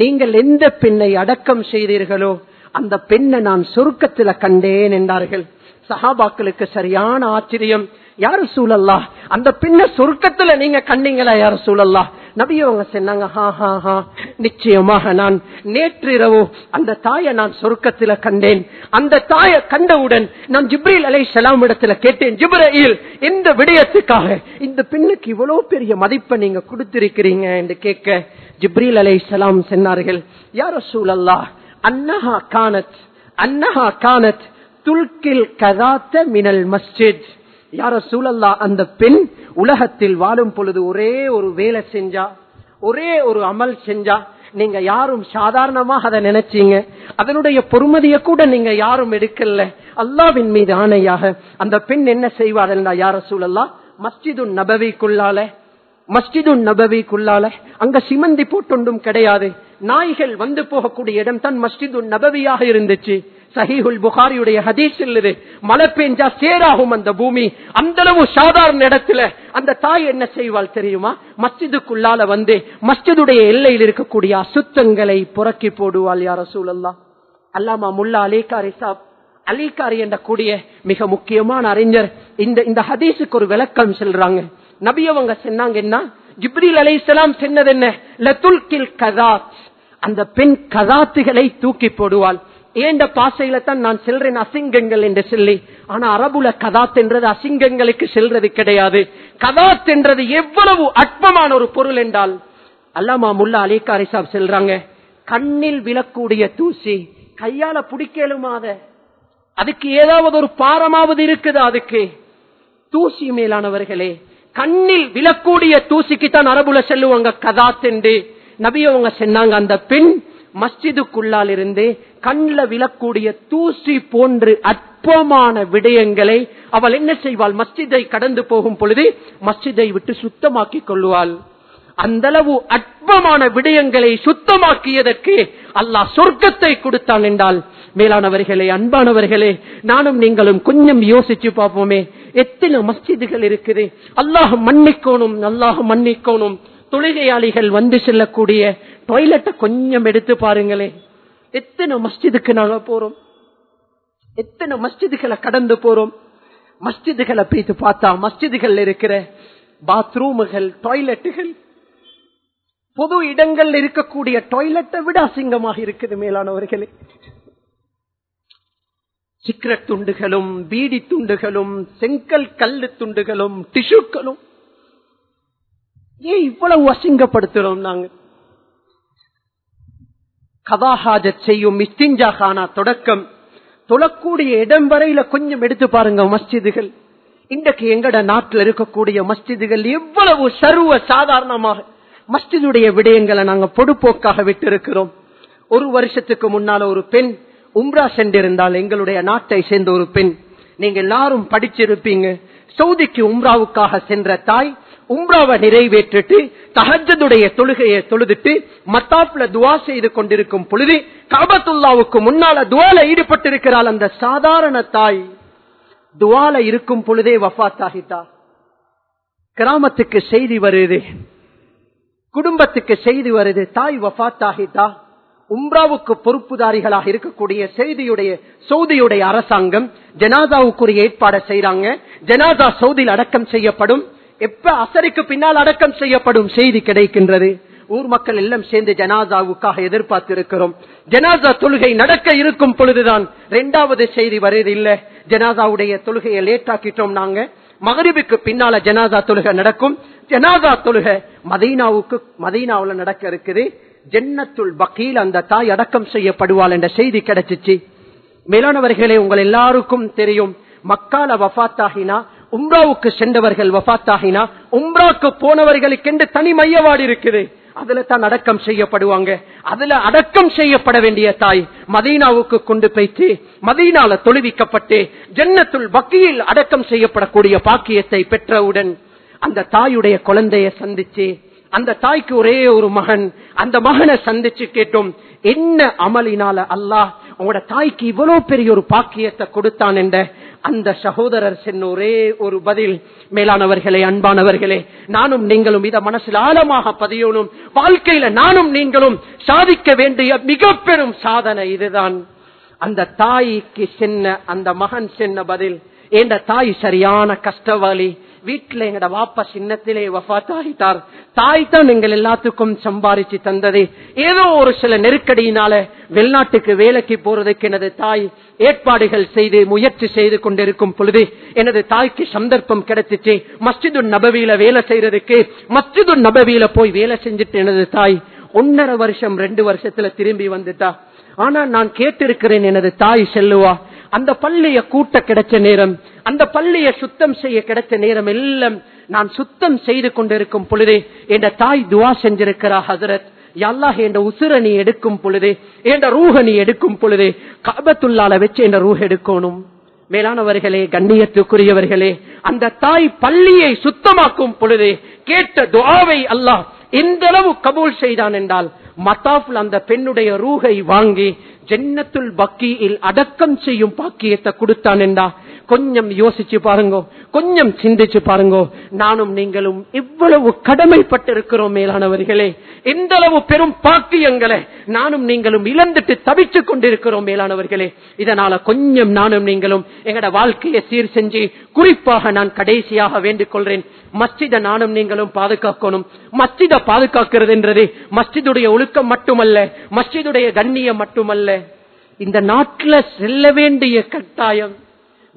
நீங்கள் எந்த பெண்ணை அடக்கம் செய்தீர்களோ அந்த பெண்ணை நான் சொருக்கத்துல கண்டேன் என்றார்கள். சஹாபாக்களுக்கு சரியான ஆச்சரியம் யாரு சூழல்லா அந்த பெண்ணை சொர்க்கத்துல நீங்க கண்டீங்களா யாரு சூழல்லா நபியவங்க சொன்னாங்க ஹா ஹா ஹா நிச்சயமாக நான் நேற்றிரவோ அந்த தாயை நான் சொர்க்கத்துல கண்டேன். அந்த தாயை கண்டவுடன் நான் ஜிப்ரீல் அலை சலாம் இடத்துல கேட்டேன் ஜிப்ரீல் இந்த விடயத்துக்காக இந்த பெண்ணுக்கு இவ்வளவு பெரிய மதிப்பை நீங்க கொடுத்திருக்கிறீங்க? என்று கேட்க ஜிப்ரீல் அலை சலாம் சொன்னார்கள் யார சூழல்லா அன்னஹா கானத் அன்னஹா கானத் துல்கில் கதாத்த மினல் மஸ்ஜித். யார சூழல்லா அந்த பெண் உலகத்தில் வாழும் பொழுது ஒரே ஒரு வேலை செஞ்சா ஒரே ஒரு அமல் செஞ்சா நீங்க யாரும் சாதாரணமாக அதை நினைச்சீங்க. அதனுடைய பொறுமதியை கூட நீங்க யாரும் எடுக்கல. அல்லாவின் மீது ஆணையாக அந்த பெண் என்ன செய்வார்கள் யார சூழல்லா மஸ்ஜிது நபவிக்குள்ளால மஸ்ஜிது நபவிக்குள்ளால அங்க சிமந்தி போட்டொன்றும் கிடையாது. நாய்கள் வந்து போகக்கூடிய இடம் தான் மஸ்ஜிது நபவியாக இருந்துச்சு. சஹீஹுல் புகாரியுடைய ஹதீஸ் இல்லது மழை பெஞ்சா சேராகும் அந்த பூமி. அந்த அளவு சாதாரண இடத்துல அந்த தாய் என்ன செய்வாள் தெரியுமா? மஸ்ஜிதுக்குள்ளால வந்து மஸ்ஜிதுடைய எல்லையில் இருக்கக்கூடிய அசுத்தங்களை புறக்கி போடுவாள் யார சூழல்லா அல்லாமா முல்லா அலிகாரி சாப். அலிகாரி என்ற கூடிய மிக முக்கியமான அறிஞர். இந்த இந்த ஹதீஸுக்கு ஒரு விளக்கம் சொல்றாங்க. நபியவங்க சொன்னாங்க என்ன? ஜிப்ரீல் அலை இஸ்லாம் சொன்னது என்ன? லத்துல்கில் கதாத். அந்த பெண் கதாத்துகளை தூக்கி போடுவாள். ஏண்ட பாசையில தான் நான் செல்றேன் அசிங்கங்கள் என்று சொல்லி. ஆனா அரபுல கதாத் என்றது அசிங்கங்களுக்கு செல்றது கிடையாது. கதாத் என்றது எவ்வளவு அற்பமான ஒரு பொருள் என்றால் அல்லாமா முல்லா அலிகாரி சாப் செல்றாங்க கண்ணில் விழக்கூடிய தூசி கையால பிடிக்கலுமாத அதுக்கு ஏதாவது ஒரு பாரமாவது இருக்குது அதுக்கு. தூசி மேலானவர்களே கண்ணில் விழக்கூடிய தூசிக்கு தான் அரபுல செல்லுவாங்க கதாத் என்று. நபியவங்க சொன்னாங்க அந்த பெண் மஸ்ஜிதுக்குள்ளால் இருந்து கண்ணில் விழக்கூடிய தூசி போன்று அற்பமான விடயங்களை அவள் என்ன செய்வாள்? மஸ்ஜிதை கடந்து போகும் பொழுது மஸ்ஜிதை விட்டு சுத்தமாக்கி கொள்ளுவாள். அந்த அளவு அற்பமான விடயங்களை சுத்தமாக்கியதற்கு அல்லாஹ் சொர்க்கத்தை கொடுத்தான் என்றால் மேலானவர்களே அன்பானவர்களே நானும் நீங்களும் கொஞ்சம் யோசிச்சு பார்ப்போமே. எத்தனை மஸ்ஜிதுகள் இருக்குது? அல்லாஹ் மன்னிக்கோணும் அல்லாஹ் மன்னிக்கோணும். தொழுகையாளிகள் வந்து செல்லக்கூடிய டாய்லெட்டை கொஞ்சம் எடுத்து பாருங்களே எத்தனை மஸ்ஜிதுக்கு நாங்க போறோம்? எத்தனை மஸ்ஜிதுகளை கடந்து போறோம்? மஸ்ஜிதுகளை பிரித்து பார்த்தா மஸ்ஜிதுகள் இருக்கிற பாத்ரூமுகள் டாய்லெட்டுகள் பொது இடங்கள் இருக்கக்கூடிய டாய்லெட்டை விட அசிங்கமாக இருக்குது மேலானவர்களே. சிக்ரெட் துண்டுகளும் பீடி துண்டுகளும் செங்கல் கல்லு துண்டுகளும் டிஷுக்களும் ஏன் இவ்வளவு அசிங்கப்படுத்துறோம் நாங்கள் கதாஹாஜத் செய்யும் இஸ்திஞ்சா ஹானா தொடக்கம். தொழக்கூடிய இடம் வரையில கொஞ்சம் எடுத்து பாருங்க மஸ்ஜிதுகள். இன்றைக்கு எங்கட நாட்டில் இருக்கக்கூடிய மஸ்ஜிதுகள் எவ்வளவு சர்வ சாதாரணமாக. மஸ்ஜிதுடைய விடயங்களை நாங்க பொடுப்போக்காக விட்டிருக்கிறோம். ஒரு வருஷத்துக்கு முன்னால ஒரு பெண் உம்ரா சென்றிருந்தால் எங்களுடைய நாட்டை சேர்ந்த ஒரு பெண். நீங்க எல்லாரும் படிச்சிருப்பீங்க. சவுதிக்கு உம்ராவுக்காக சென்ற தாய் உம்ராவை நிறைவேற்றிட்டு தஹஜதுடைய தொழுகையை தொழுதுட்டு மத்தாப்ல துவா செய்து கொண்டிருக்கும் பொழுது காபத்துல்லாவுக்கு முன்னால துவால ஈடுபட்டிருக்கிறாள் அந்த சாதாரண தாய். துவால இருக்கும் பொழுதே வஃத் ஆகிட்டா கிராமத்துக்கு செய்தி வருது. குடும்பத்துக்கு செய்தி வருது. தாய் வஃத் ஆகிட்டா உம்ராவுக்கு பொறுப்புதாரிகளாக இருக்கக்கூடிய செய்தியுடைய சவுதியுடைய அரசாங்கம் ஜனாதாவுக்குரிய ஏற்பாடை செய்யறாங்க ஜனாதா சவுதியில் அடக்கம் செய்யப்படும். எப்ப அசரிக்கு பின்னால் அடக்கம் செய்யப்படும் செய்தி கிடைக்கின்றது? ஊர் மக்கள் எல்லாம் சேர்ந்து ஜனாசாவுக்காக எதிர்பார்த்திருக்கிறோம். ஜனாசா தொழுகை நடக்க இருக்கும் பொழுதுதான் இரண்டாவது செய்தி வருது இல்ல? ஜனாசாவுடைய தொழுகையை லேட் ஆக்கிட்டோம் நாங்க. மகரிபுக்கு பின்னால ஜனாசா தொழுகை நடக்கும். ஜனாசா தொழுகை மதீனாவுக்கு மதீனாவுல நடக்க இருக்குது. ஜென்னத்துள் பக்கீல் அந்த தாய் அடக்கம் செய்யப்படுவாள் என்ற செய்தி கிடைச்சிச்சு. மேலானவர்களே உங்கள் எல்லாருக்கும் தெரியும். மக்கால வஃத்தாகினா உம்ராவுக்கு சென்றவர்கள் வபாத்தாகினா உம்ராக்கு போனவர்களுக்கென்று தனி மையவாடு இருக்குது. அதுல தான் அடக்கம் செய்யப்படுவாங்க. அதுல அடக்கம் செய்யப்பட வேண்டிய தாய் மதீனாவுக்கு கொண்டு போய்த்து மதீனால தொழுவிக்கப்பட்டு ஜன்னத்துள் பக்கியில் அடக்கம் செய்யப்படக்கூடிய பாக்கியத்தை பெற்றவுடன் அந்த தாயுடைய குழந்தைய சந்திச்சு அந்த தாய்க்கு ஒரே ஒரு மகன் அந்த மகனை சந்திச்சு கேட்டோம் என்ன அமலினால அல்லாஹ் உங்களோட தாய்க்கு இவ்வளவு பெரிய ஒரு பாக்கியத்தை கொடுத்தான் என்ற அந்த சகோதரர் சென்ன ஒரே ஒரு பதில். மேலானவர்களே அன்பானவர்களே நானும் நீங்களும் இதை மனசில் ஆழமாக பதியணும். வாழ்க்கையில நானும் நீங்களும் சாதிக்க வேண்டிய மிக பெரும் சாதனை இதுதான். அந்த தாய்க்கு சென்ன அந்த மகன் சென்ன பதில். எந்த தாய் சரியான கஷ்டவாளி வீட்டுல எங்கட வாப்பா சின்னத்திலே வஃத்தாகிட்டார். தாய் தான் எங்கள் எல்லாத்துக்கும் சம்பாரிச்சு தந்தது. ஏதோ ஒரு சில நெருக்கடியினால வெளிநாட்டுக்கு வேலைக்கு போறதுக்கு எனது தாய் ஏற்பாடுகள் செய்து முயற்சி செய்து கொண்டிருக்கும் பொழுது எனது தாய்க்கு சந்தர்ப்பம் கிடைச்சிச்சு. மஸ்ஜிது நபவியில வேலை செய்யறதுக்கு மஸ்ஜிது நபவியில போய் வேலை செஞ்சுட்டு எனது தாய் ஒன்னரை வருஷம் ரெண்டு வருஷத்துல திரும்பி வந்துட்டா. ஆனா நான் கேட்டிருக்கிறேன் எனது தாய் செல்லுவா. அந்த பள்ளிய கூட்ட கிடைச்ச நேரம் அந்த பள்ளிய சுத்தம் செய்ய கிடைச்ச நேரம் எல்லாம் நான் சுத்தம் செய்து கொண்டிருக்கும் பொழுதே என் தாய் துவா செஞ்சிருக்கிறா ஹசரத். அல்லாஹ் என்ற உசுர நீ எடுக்கும் பொழுதே என்ற ரூஹ நீ எடுக்கும் பொழுதே கபத்துள்ளால வச்சு என்ற ரூஹ் எடுக்கணும். மேலானவர்களே கண்ணியத்துக்குரியவர்களே அந்த தாய் பள்ளியை சுத்தமாக்கும் பொழுதே கேட்ட துவாவை அல்லாஹ் எந்த அளவு கபூல் செய்தான் என்றால் மத்தாஃபில் அந்த பெண்ணுடைய ரூகை வாங்கி ஜென்னத்துல் பக்கியில் அடக்கம் செய்யும் பாக்கியத்தை கொடுத்தான் என்றா கொஞ்சம் யோசிச்சு பாருங்க கொஞ்சம் சிந்திச்சு பாருங்க. நானும் நீங்களும் இவ்வளவு கடமைப்பட்டிருக்கிறோம் மேலானவர்களே. எந்த அளவு பெரும் பாக்கியங்களை நானும் நீங்களும் இழந்துட்டு தவிச்சு கொண்டிருக்கிறோம் மேலானவர்களே. இதனால கொஞ்சம் நானும் நீங்களும் எங்கட வாழ்க்கையை சீர் செஞ்சு குறிப்பாக நான் கடைசியாக வேண்டிக் கொள்றேன் மஸ்ஜித நானும் நீங்களும் பாதுகாக்கணும். மஸ்ஜித பாதுகாக்கிறது என்றது மஸ்ஜிதுடைய ஒழுக்கம் மட்டுமல்ல மஸ்ஜிதுடைய கண்ணியம் மட்டுமல்ல. இந்த நாட்டில் செல்ல வேண்டிய கட்டாயம்.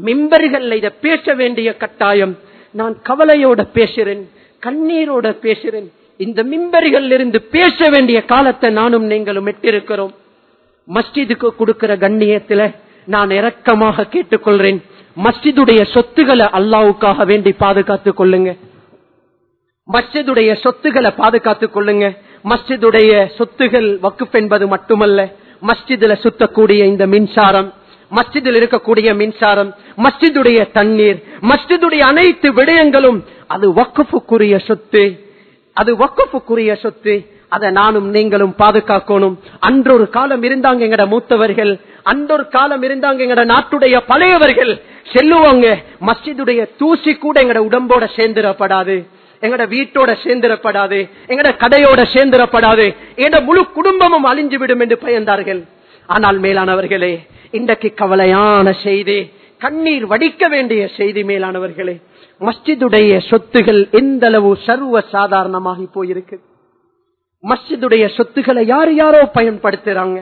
மிம்பர்கள் இதை பேச வேண்டிய கட்டாயம். நான் கவலையோட பேசுறேன் கண்ணீரோட பேசுறேன். இந்த மிம்பர்கள் இருந்து பேச வேண்டிய காலத்தை நானும் நீங்களும் எட்டிருக்கிறோம். மஸ்ஜிதுக்கு கொடுக்கிற கண்ணியத்துல நான் இரக்கமாக கேட்டுக்கொள்றேன். மஸ்ஜிதுடைய சொத்துக்களை அல்லாவுக்காக வேண்டி பாதுகாத்துக் கொள்ளுங்க. மஸ்ஜிதுடைய சொத்துக்களை பாதுகாத்துக் கொள்ளுங்க. மஸ்ஜிதுடைய சொத்துகள் வக்குப் என்பது மட்டுமல்ல மஸ்ஜிதுல சுத்தக்கூடிய இந்த மின்சாரம். மஸ்ஜிதில் இருக்கக்கூடிய மின்சாரம் மஸ்ஜிதுடைய தண்ணீர் மஸ்ஜிதுடைய அனைத்து விடயங்களும் அது வக்குப்புக்குரிய சொத்து. அது வக்குப்புக்குரிய சொத்து. அதை நானும் நீங்களும் பாதுகாக்கணும். அன்றொரு காலம் இருந்தாங்க எங்கட மூத்தவர்கள். அன்றொரு காலம் இருந்தாங்க எங்கட நாட்டுடைய பழையவர்கள். செல்லுவாங்க. மஸ்ஜிதுடைய தூசி கூட எங்கட உடம்போட சேர்ந்திடப்படாது எங்கட வீட்டோட சேர்ந்துடப்படாது எங்கட கடையோட சேர்ந்திடப்படாது எங்கட முழு குடும்பமும் அழிஞ்சு விடும் என்று பயந்தார்கள். ஆனால் மேலானவர்களே இன்றைக்கு கவலையான செய்தி கண்ணீர் வடிக்க வேண்டிய செய்தி மேலானவர்களே. மஸ்ஜிதுடைய சொத்துகள் எந்த அளவு சர்வ சாதாரணமாகி போயிருக்கு? மஸ்ஜிதுடைய சொத்துக்களை யார் யாரோ பயன்படுத்துறாங்க?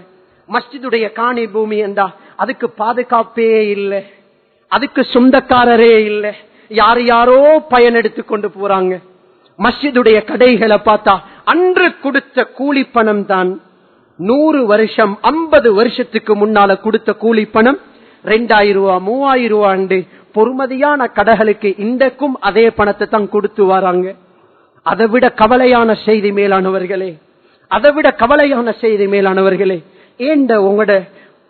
மஸ்ஜிதுடைய காணி பூமி என்றா அதுக்கு பாதுகாப்பே இல்லை. அதுக்கு சொந்தக்காரரே இல்லை. யார் யாரோ பயன் எடுத்து கொண்டு போறாங்க. மஸ்ஜிதுடைய கடைகளை பார்த்தா அன்று கொடுத்த கூலி பணம் தான் நூறு வருஷம் ஐம்பது வருஷத்துக்கு முன்னால கொடுத்த கூலி பணம் ரெண்டாயிரம் ரூபா மூவாயிரம் ரூபாண்டு பொறுமதியான கடைகளுக்கு இன்றைக்கும் அதே பணத்தை தான் கொடுத்து வராங்க. அதை விட கவலையான செய்தி மேலானவர்களே அதை விட கவலையான செய்தி மேலானவர்களே ஏண்ட உங்களோட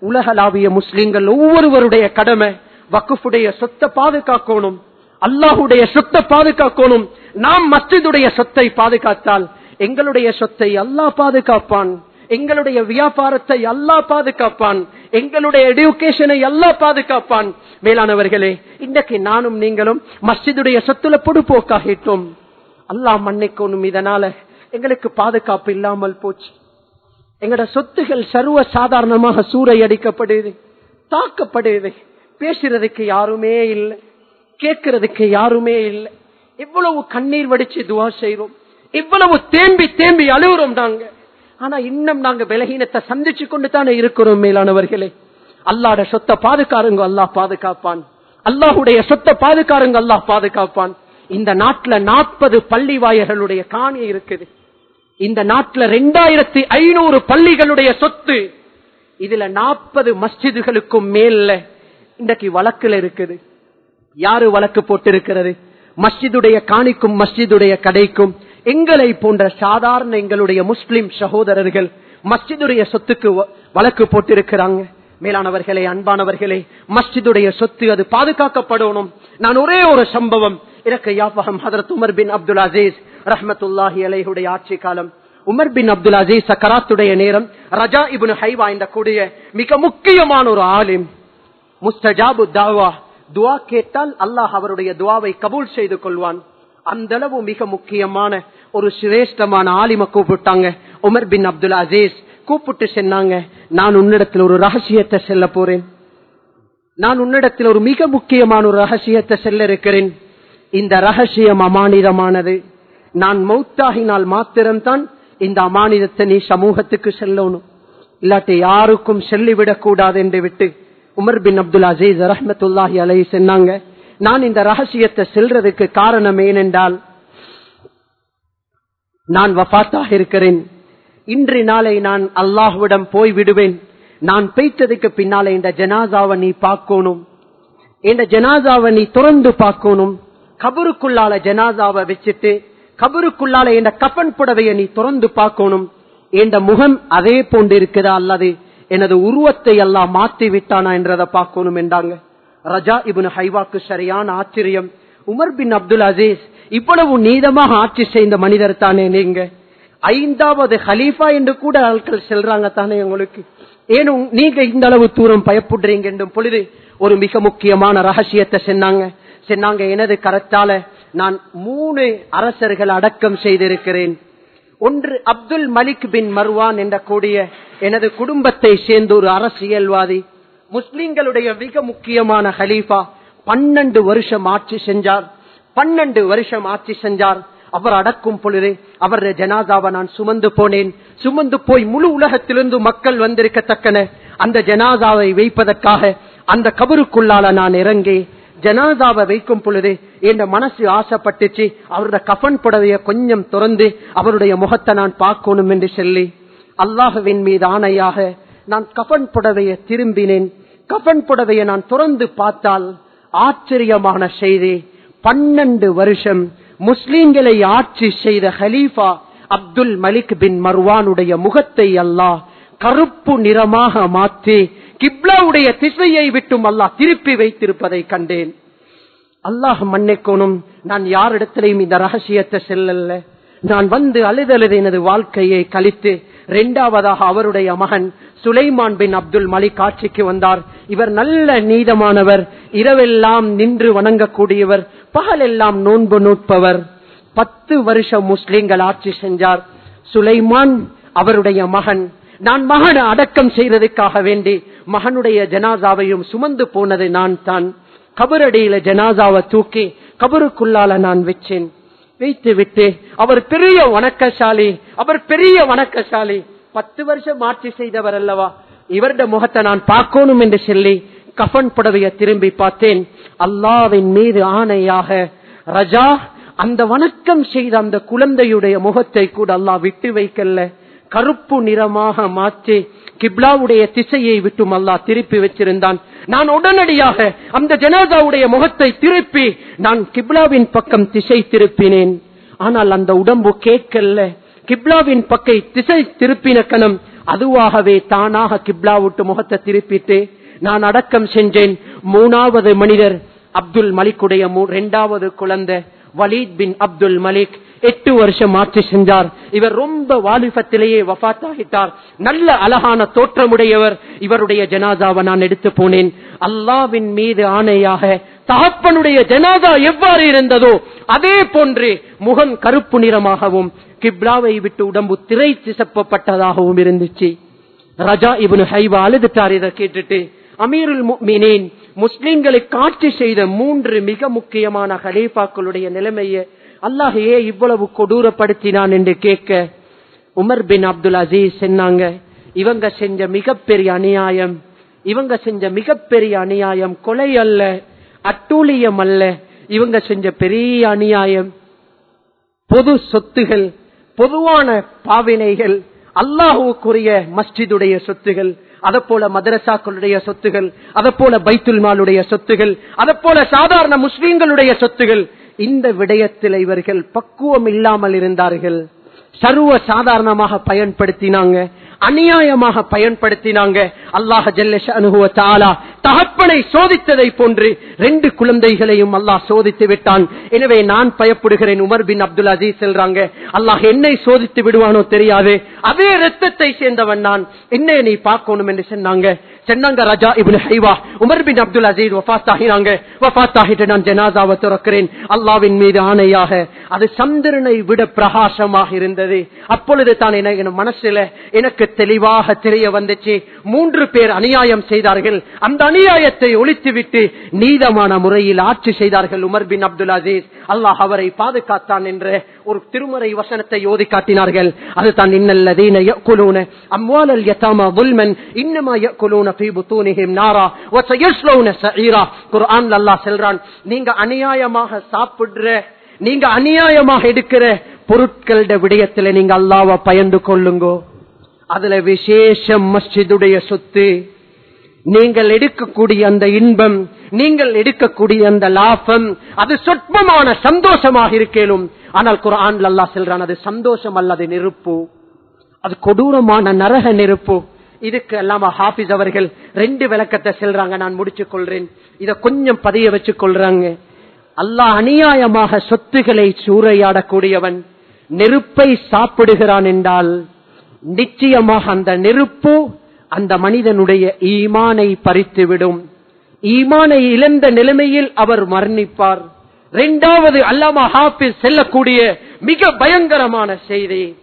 உலகளாவிய முஸ்லிம்கள் ஒவ்வொருவருடைய கடமை வக்குஃபுடைய சொத்தை பாதுகாக்கணும் அல்லாஹுடைய சொத்தை பாதுகாக்கணும். நாம் மஸ்ஜிதுடைய சொத்தை பாதுகாத்தால் எங்களுடைய சொத்தை அல்லாஹ் பாதுகாப்பான். எங்களுடைய வியாபாரத்தை அல்லாஹ் பாதுகாப்பான். எங்களுடைய எடுக்கேஷனை அல்லாஹ் பாதுகாப்பான். மேலானவர்களே இன்றைக்கு நானும் நீங்களும் மஸ்ஜிதுடைய சொத்துல பொடுப்போக்காகிட்டோம் அல்லா மன்னிக்கணும் இதனால. எங்களுக்கு பாதுகாப்பு இல்லாமல் போச்சு. எங்கட சொத்துகள் சர்வ சாதாரணமாக சூறையடிக்கப்படுது தாக்கப்படுது. பேசுறதுக்கு யாருமே இல்லை. கேட்கறதுக்கு யாருமே இல்லை. இவ்வளவு கண்ணீர் வடிச்சு துவா செய்யறோம் இவ்வளவு தேம்பி தேம்பி அழுகுறோம் நாங்க. ஆனா இன்னும் நாங்க விலகீனத்தை சந்திச்சு கொண்டு தானே இருக்கிறோம் மேலானவர்களே. அல்லாட சொத்தை பாதுகாருங்க அல்லாஹ் பாதுகாப்பான். அல்லாஹுடைய சொத்தை பாதுகாருங்க அல்லாஹ் பாதுகாப்பான். இந்த நாட்டுல நாற்பது பள்ளி வாயர்களுடைய காணி இருக்குது. இந்த நாட்டுல ரெண்டாயிரத்தி ஐநூறு பள்ளிகளுடைய சொத்து. இதுல நாற்பது மஸ்ஜிதுகளுக்கும் மேல இன்றைக்கு வழக்குல இருக்குது. யாரு வழக்கு போட்டிருக்கிறது? மஸ்ஜிதுடைய காணிக்கும் மஸ்ஜிதுடைய கடைக்கும். எங்களை போன்ற சாதாரண எங்களுடைய முஸ்லிம் சகோதரர்கள் மஸ்ஜிதுடைய சொத்துக்கு வ- வழக்கு போட்டிருக்கிறாங்க. மேலானவர்களே அன்பானவர்களே மஸ்ஜிதுடைய சொத்து அது பாதுகாக்கப்படணும். நான் ஒரே ஒரு சம்பவம். எனக்கு யாபகம் ஹதரத் உமர் பின் அப்துல் அசீஸ் ரஹமத்துல்லாஹி அலைஹுடைய ஆட்சி காலம். உமர் பின் அப்துல் அசீஸ் சக்கராத்துடைய நேரம் ரஜா இப்னு ஹைவா வாய்ந்த கூடிய மிக முக்கியமான ஒரு ஆலிம். முஸ்தஜாபு தாவா துவா கேட்டால் அல்லாஹ் அவருடைய துவாவை கபூல் செய்து கொள்வான். அந்த அளவு மிக முக்கியமான ஒரு சிரேஷ்டமான ஆலிம கூப்பிட்டாங்க. உமர் பின் அப்துல் அசீஸ் கூப்பிட்டு சொன்னாங்க நான் உன்னிடத்தில் ஒரு ரகசியத்தை செல்ல போறேன். நான் உன்னிடத்தில் ஒரு மிக முக்கியமான ஒரு ரகசியத்தை செல்ல இருக்கிறேன். இந்த ரகசியம் அமானிதமானது. நான் மௌத்தாகினால் மாத்திரம்தான் இந்த அமானிதத்தை நீ சமூகத்துக்கு செல்லணும். இல்லாட்டி யாருக்கும் சொல்லிவிடக் கூடாது என்று விட்டு உமர் பின் அப்துல் அசீஸ் ரஹமத்துல்லாஹி அலை சொன்னாங்க நான் இந்த ரகசியத்தை செல்றதுக்கு காரணம் ஏனென்றால் நான் வஃபாத்தாக இருக்கிறேன். இன்று நாளை நான் அல்லாஹ்விடம் போய் விடுவேன். நான் பெய்ததுக்கு பின்னாலே இந்த ஜனாசாவை நீ பார்க்கணும். இந்த ஜனாசாவை நீ துறந்து பார்க்கணும். கபருக்குள்ளால ஜனாசாவை வச்சுட்டு கபருக்குள்ளால இந்த கப்பன் புடவையை நீ துறந்து பார்க்கணும். இந்த முகம் அதே போன்று இருக்குதா அல்லது எனது உருவத்தை எல்லாம் மாத்தி விட்டானா என்றதை பார்க்கணும் என்றாங்க. ரஜா இபுன் ஹைவாக்கு சரியான ஆச்சரியம். உமர் பின் அப்துல் அசீஸ் இவ்வளவு நீதமாக ஆட்சி செய்த மனிதர் தானே நீங்க? ஐந்தாவது ஹலீஃபா என்று கூட ஆட்கள் செல்றாங்க தானே உங்களுக்கு? ஏனும் நீங்க இந்த அளவு தூரம் பயப்படுறீங்க என்றும் பொழுது ஒரு மிக முக்கியமான ரகசியத்தை சொன்னாங்க. சொன்னாங்க எனது கரத்தால நான் மூணு அரசர்கள் அடக்கம் செய்திருக்கிறேன். ஒன்று அப்துல் மலிக் பின் மர்வான் என்ற கூடிய எனது குடும்பத்தை சேர்ந்த ஒரு அரசியல்வாதி. முஸ்லிம்களுடைய மிக முக்கியமான ஹலீஃபா பன்னெண்டு வருஷம் ஆட்சி செஞ்சார். பன்னெண்டு வருஷம் ஆட்சி செஞ்சார். அவர் அடக்கும் பொழுது அவருடைய ஜனாதாவை நான் சுமந்து போனேன். சுமந்து போய் முழு உலகத்திலிருந்து மக்கள் வந்திருக்கத்தக்கன. அந்த ஜனாதாவை வைப்பதற்காக அந்த கபருக்குள்ளால நான் இறங்கி ஜனாதாவை வைக்கும் பொழுது என் மனசு ஆசைப்பட்டுச்சு. அவருடைய கஃன் புடவைய கொஞ்சம் திறந்து அவருடைய முகத்தை நான் பார்க்கணும் என்று சொல்லி அல்லாஹுவின் மீது ஆணையாக நான் கஃன் புடவையை திரும்பினேன். கஃன் புடவையை நான் திறந்து பார்த்தால் ஆச்சரியமான செய்தி. பன்னெண்டு வருஷம் முஸ்லிம்களை ஆட்சி செய்த ஹலீஃபா அப்துல் மலிக் பின் மர்வானுடைய முகத்தை அல்லாஹ் கருப்பு நிறமாக மாற்றி கிப்லாவுடைய திசையை விட்டும் அல்லாஹ் திருப்பி வைத்திருப்பதை கண்டேன். அல்லாஹ் மன்னிக்கணும் நான் யாரிடத்திலையும் இந்த ரகசியத்தை செல்லல. நான் வந்து அழுதழுது எனது வாழ்க்கையை கழித்து இரண்டாவதாக அவருடைய மகன் சுலைமான் பின் அப்துல் மலிக் ஆட்சிக்கு வந்தார். இவர் நல்ல நீதமானவர் இரவெல்லாம் நின்று வணங்கக்கூடியவர் பகலெல்லாம் நோன்பு நோட்பவர். பத்து வருஷம் முஸ்லிம்கள் ஆட்சி செஞ்சார். சுலைமான் அவருடைய மகன். நான் மகனை அடக்கம் செய்ததுக்காக வேண்டி மகனுடைய ஜனாசாவையும் சுமந்து போனது நான் தான் கபரடியில ஜனாசாவை தூக்கி கபருக்குள்ளால நான் வச்சேன். வைத்து விட்டு அவர் பெரிய வணக்கசாலி அவர் பெரிய வணக்கசாலி. பத்து வருஷம் ஆட்சி செய்தவர் அல்லவா? இவருடைய முகத்தை நான் பார்க்கணும் என்று சொல்லி கஃன் புடவைய திரும்பி பார்த்தேன். அல்லாவின் மீது ஆணையாக ரஜா அந்த வணக்கம் செய்த அந்த குழந்தையுடைய முகத்தை கூட அல்லாஹ் விட்டு வைக்கல. கருப்பு நிறமாக மாற்றி கிப்லாவுடைய திசையை விட்டும் அல்லாஹ் திருப்பி வச்சிருந்தான். நான் உடனடியாக அந்த ஜனாதாவுடைய முகத்தை திருப்பி நான் கிப்லாவின் பக்கம் திசை திருப்பினேன். ஆனால் அந்த உடம்பு கேட்கல. கிப்லாவின் பக்கை திசை திருப்பின கணம் அதுவாகவே தானாக கிப்லா விட்டு முகத்தை திருப்பிட்டு நான் அடக்கம் செஞ்சேன். மூணாவது மனிதர் அப்துல் மலிக்குடைய இரண்டாவது குழந்தை வலீத் பின் அப்துல் மலிக். எட்டு வருஷம் ஆட்சி சென்றார் இவர் ரொம்ப வாலிபத்திலேயே வஃத்தாகிட்டார். நல்ல அழகான தோற்றமுடையவர். இவருடைய ஜனாதாவை நான் எடுத்து போனேன். அல்லாவின் மீது ஆணையாக தகப்பனுடைய ஜனாதா எவ்வாறு இருந்ததோ அதே போன்று முகம் கருப்பு நிறமாகவும் கிப்லாவை விட்டு உடம்பு திரை சிசப்பப்பட்டதாகவும் இருந்துச்சு. ரஜா இவனு ஹைவா அழுதுட்டார் இதை கேட்டுட்டு. அமீருல் மீனேன் முஸ்லிம்களை காட்சி செய்த மூன்று மிக முக்கியமான ஹலீஃபாக்களுடைய நிலைமையை அல்லாஹையே இவ்வளவு கொடூரப்படுத்தினான் என்று கேட்க உமர் பின் அப்துல் அசீஸ் சொன்னாங்க இவங்க செஞ்ச மிகப்பெரிய அநியாயம் இவங்க செஞ்ச மிகப்பெரிய அநியாயம் கொலை அல்ல அட்டூழியம் அல்ல இவங்க செஞ்ச பெரிய அநியாயம். பொது சொத்துகள் பொதுவான பாவினைகள் அல்லாஹுக்குரிய மஸ்ஜிதுடைய சொத்துகள் அதை போல மதரசாக்களுடைய சொத்துகள் அதை போல பைத்துல்மாலுடைய சொத்துகள் அதை போல சாதாரண முஸ்லீம்களுடைய சொத்துகள். இந்த விடயத்தில் இவர்கள் பக்குவம் இல்லாமல் இருந்தார்கள். சர்வ சாதாரணமாக பயன்படுத்தினாங்க. அநியாயமாக பயன்படுத்தினாங்க. அல்லாஹ் அனுபவத்தாலா தகப்பனை சோதித்ததை போன்று ரெண்டு குழந்தைகளையும் அல்லாஹ் சோதித்து விட்டான். எனவே நான் பயப்படுகிறேன். உமர் பின் அப்துல் அஜீஸ் செல்றாங்க. அல்லாஹ் என்னை சோதித்து விடுவானோ தெரியாது. அதே ரத்தத்தை சேர்ந்தவன் நான். என்ன நீ பார்க்கணும் என்று சொன்னாங்க. சென்னாங்க ராஜா இப்னு ஹைவா உமர் பின் அப்துல் அசீஸ் வஃத் ஆகினாங்க வஃத் ஆகிட்டு நான் ஜனாதாவை துறக்கிறேன் அல்லாவின் மீது ஆணையாக அது சந்திரனை விட பிரகாசமாக இருந்தது அப்பொழுது தான் என மனசுல எனக்கு தெளிவாக தெரிய வந்துச்சு மூன்று பேர் அநியாயம் செய்தார்கள் அந்த அநியாயத்தை ஒழித்துவிட்டு நீதமான முறையில் ஆட்சி செய்தார்கள் உமர் பின் அப்துல் அசீஸ் அல்லாஹ் அவரை பாதுகாத்தான் என்று ஒரு திருமறை வசனத்தை ஓதி காட்டினார்கள் அதுதான் இன்னல்லதீன யக்குலூன அம்வாலல் யதாமா ظلمن انما ياكلون في بطونهم نارا وسيصلون سعيرا குர்ஆன்ல அல்லாஹ் சொல்றான் நீங்க அநியாயமாக சாப்பிடுற நீங்க அநியாயமாக எடுக்கிற பொருட்களோட விடயத்துல நீங்க அல்லாஹ்வை பயந்து கொள்ளுங்கோ அதுல விசேஷம் மஸ்ஜிதுடைய சொத்து நீங்கள் எடுக்கக்கூடிய அந்த இன்பம் நீங்கள் எடுக்கக்கூடிய அந்த லாபம் அது சொற்பமான சந்தோஷமாக இருக்கேனும் ஆனால் குரான் அல்லா செல்றான் அது சந்தோஷம் அல்லது நெருப்பு. அது கொடூரமான நரக நெருப்பு. இதுக்கு எல்லாம் ஹாபிஸ் அவர்கள் ரெண்டு விளக்கத்தை செல்றாங்க நான் முடிச்சு கொள்றேன். இத கொஞ்சம் பதிய வச்சு கொள்றாங்க. அல்லாஹ் அநியாயமாக சொத்துக்களை சூறையாடக்கூடியவன் நெருப்பை சாப்பிடுகிறான் என்றால் நிச்சயமாக அந்த நெருப்பு அந்த மனிதனுடைய ஈமானை பறித்துவிடும். ஈமானை இழந்த நிலைமையில் அவர் மரணிப்பார். இரண்டாவது அல்லாமா ஹாபிஸ் செல்லக்கூடிய மிக பயங்கரமான செய்தி.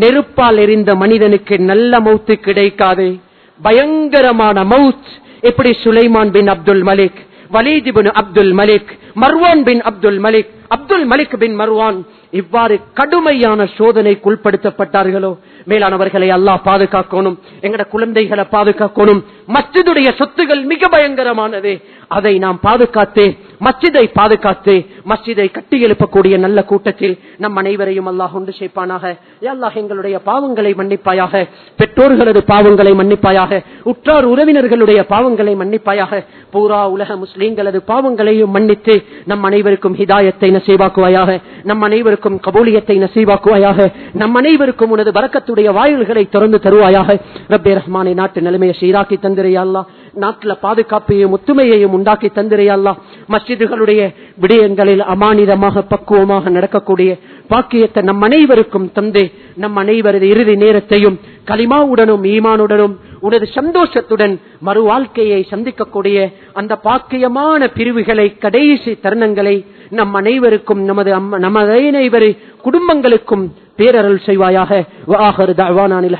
நெருப்பால் எரிந்த மனிதனுக்கு நல்ல மௌத்து கிடைக்காது. பயங்கரமான மவுத் எப்படி சுலைமான் பின் அப்துல் மலிக் வலீத் பின் அப்துல் மலிக் மர்வான் பின் அப்துல் மலிக் அப்துல் மலிக் பின் மர்வான் இவ்வாறு கடுமையான சோதனைக்கு உட்படுத்தப்பட்டார்களோ மேலானவர்களை அல்லாஹ் பாதுகாக்கணும் எங்கட குழந்தைகளை பாதுகாக்கணும் மற்றதுடைய சொத்துகள் மிக பயங்கரமானது. அதை நாம் பாதுகாத்து மஸ்ஜிதை பாதுகாத்து மஸ்ஜிதை கட்டி எழுப்பக்கூடிய நல்ல கூட்டத்தில் நம் அனைவரையும் அல்லாஹ் ஒன்று சேர்ப்பானாக. அல்லாஹ் எங்களுடைய பாவங்களை மன்னிப்பாயாக பெற்றோர்களது பாவங்களை மன்னிப்பாயாக உற்றார் உறவினர்களுடைய பாவங்களை மன்னிப்பாயாக பூரா உலக முஸ்லீம்களது பாவங்களையும் மன்னித்து நம் அனைவருக்கும் ஹிதாயத்தை நசீவாக்குவாயாக நம் அனைவருக்கும் கபூலியத்தை நசீவாக்குவாயாக நம் அனைவருக்கும் உனது வரக்கத்துடைய வாயில்களை திறந்து தருவாயாக. ரப்பே ரஹ்மானை நாட்டு நிலைமையை சீராக்கி தந்திரையா நாட்டில் பாதுகாப்பையும் ஒத்துமையையும் உண்டாக்கி தந்திரையல்லா மஸ்ஜிதுகளுடைய விடயங்களில் அமானிதமாக பக்குவமாக நடக்கக்கூடிய பாக்கியத்தை நம் அனைவருக்கும் தந்து நம் அனைவரது இறுதி நேரத்தையும் களிமாவுடனும் ஈமானுடனும் உனது சந்தோஷத்துடன் மறு வாழ்க்கையை சந்திக்கக்கூடிய அந்த பாக்கியமான பிரிவுகளை கடைசி தருணங்களை நம் அனைவருக்கும் நமது நமது அனைவரு குடும்பங்களுக்கும் பேரருள் செய்வாயாக.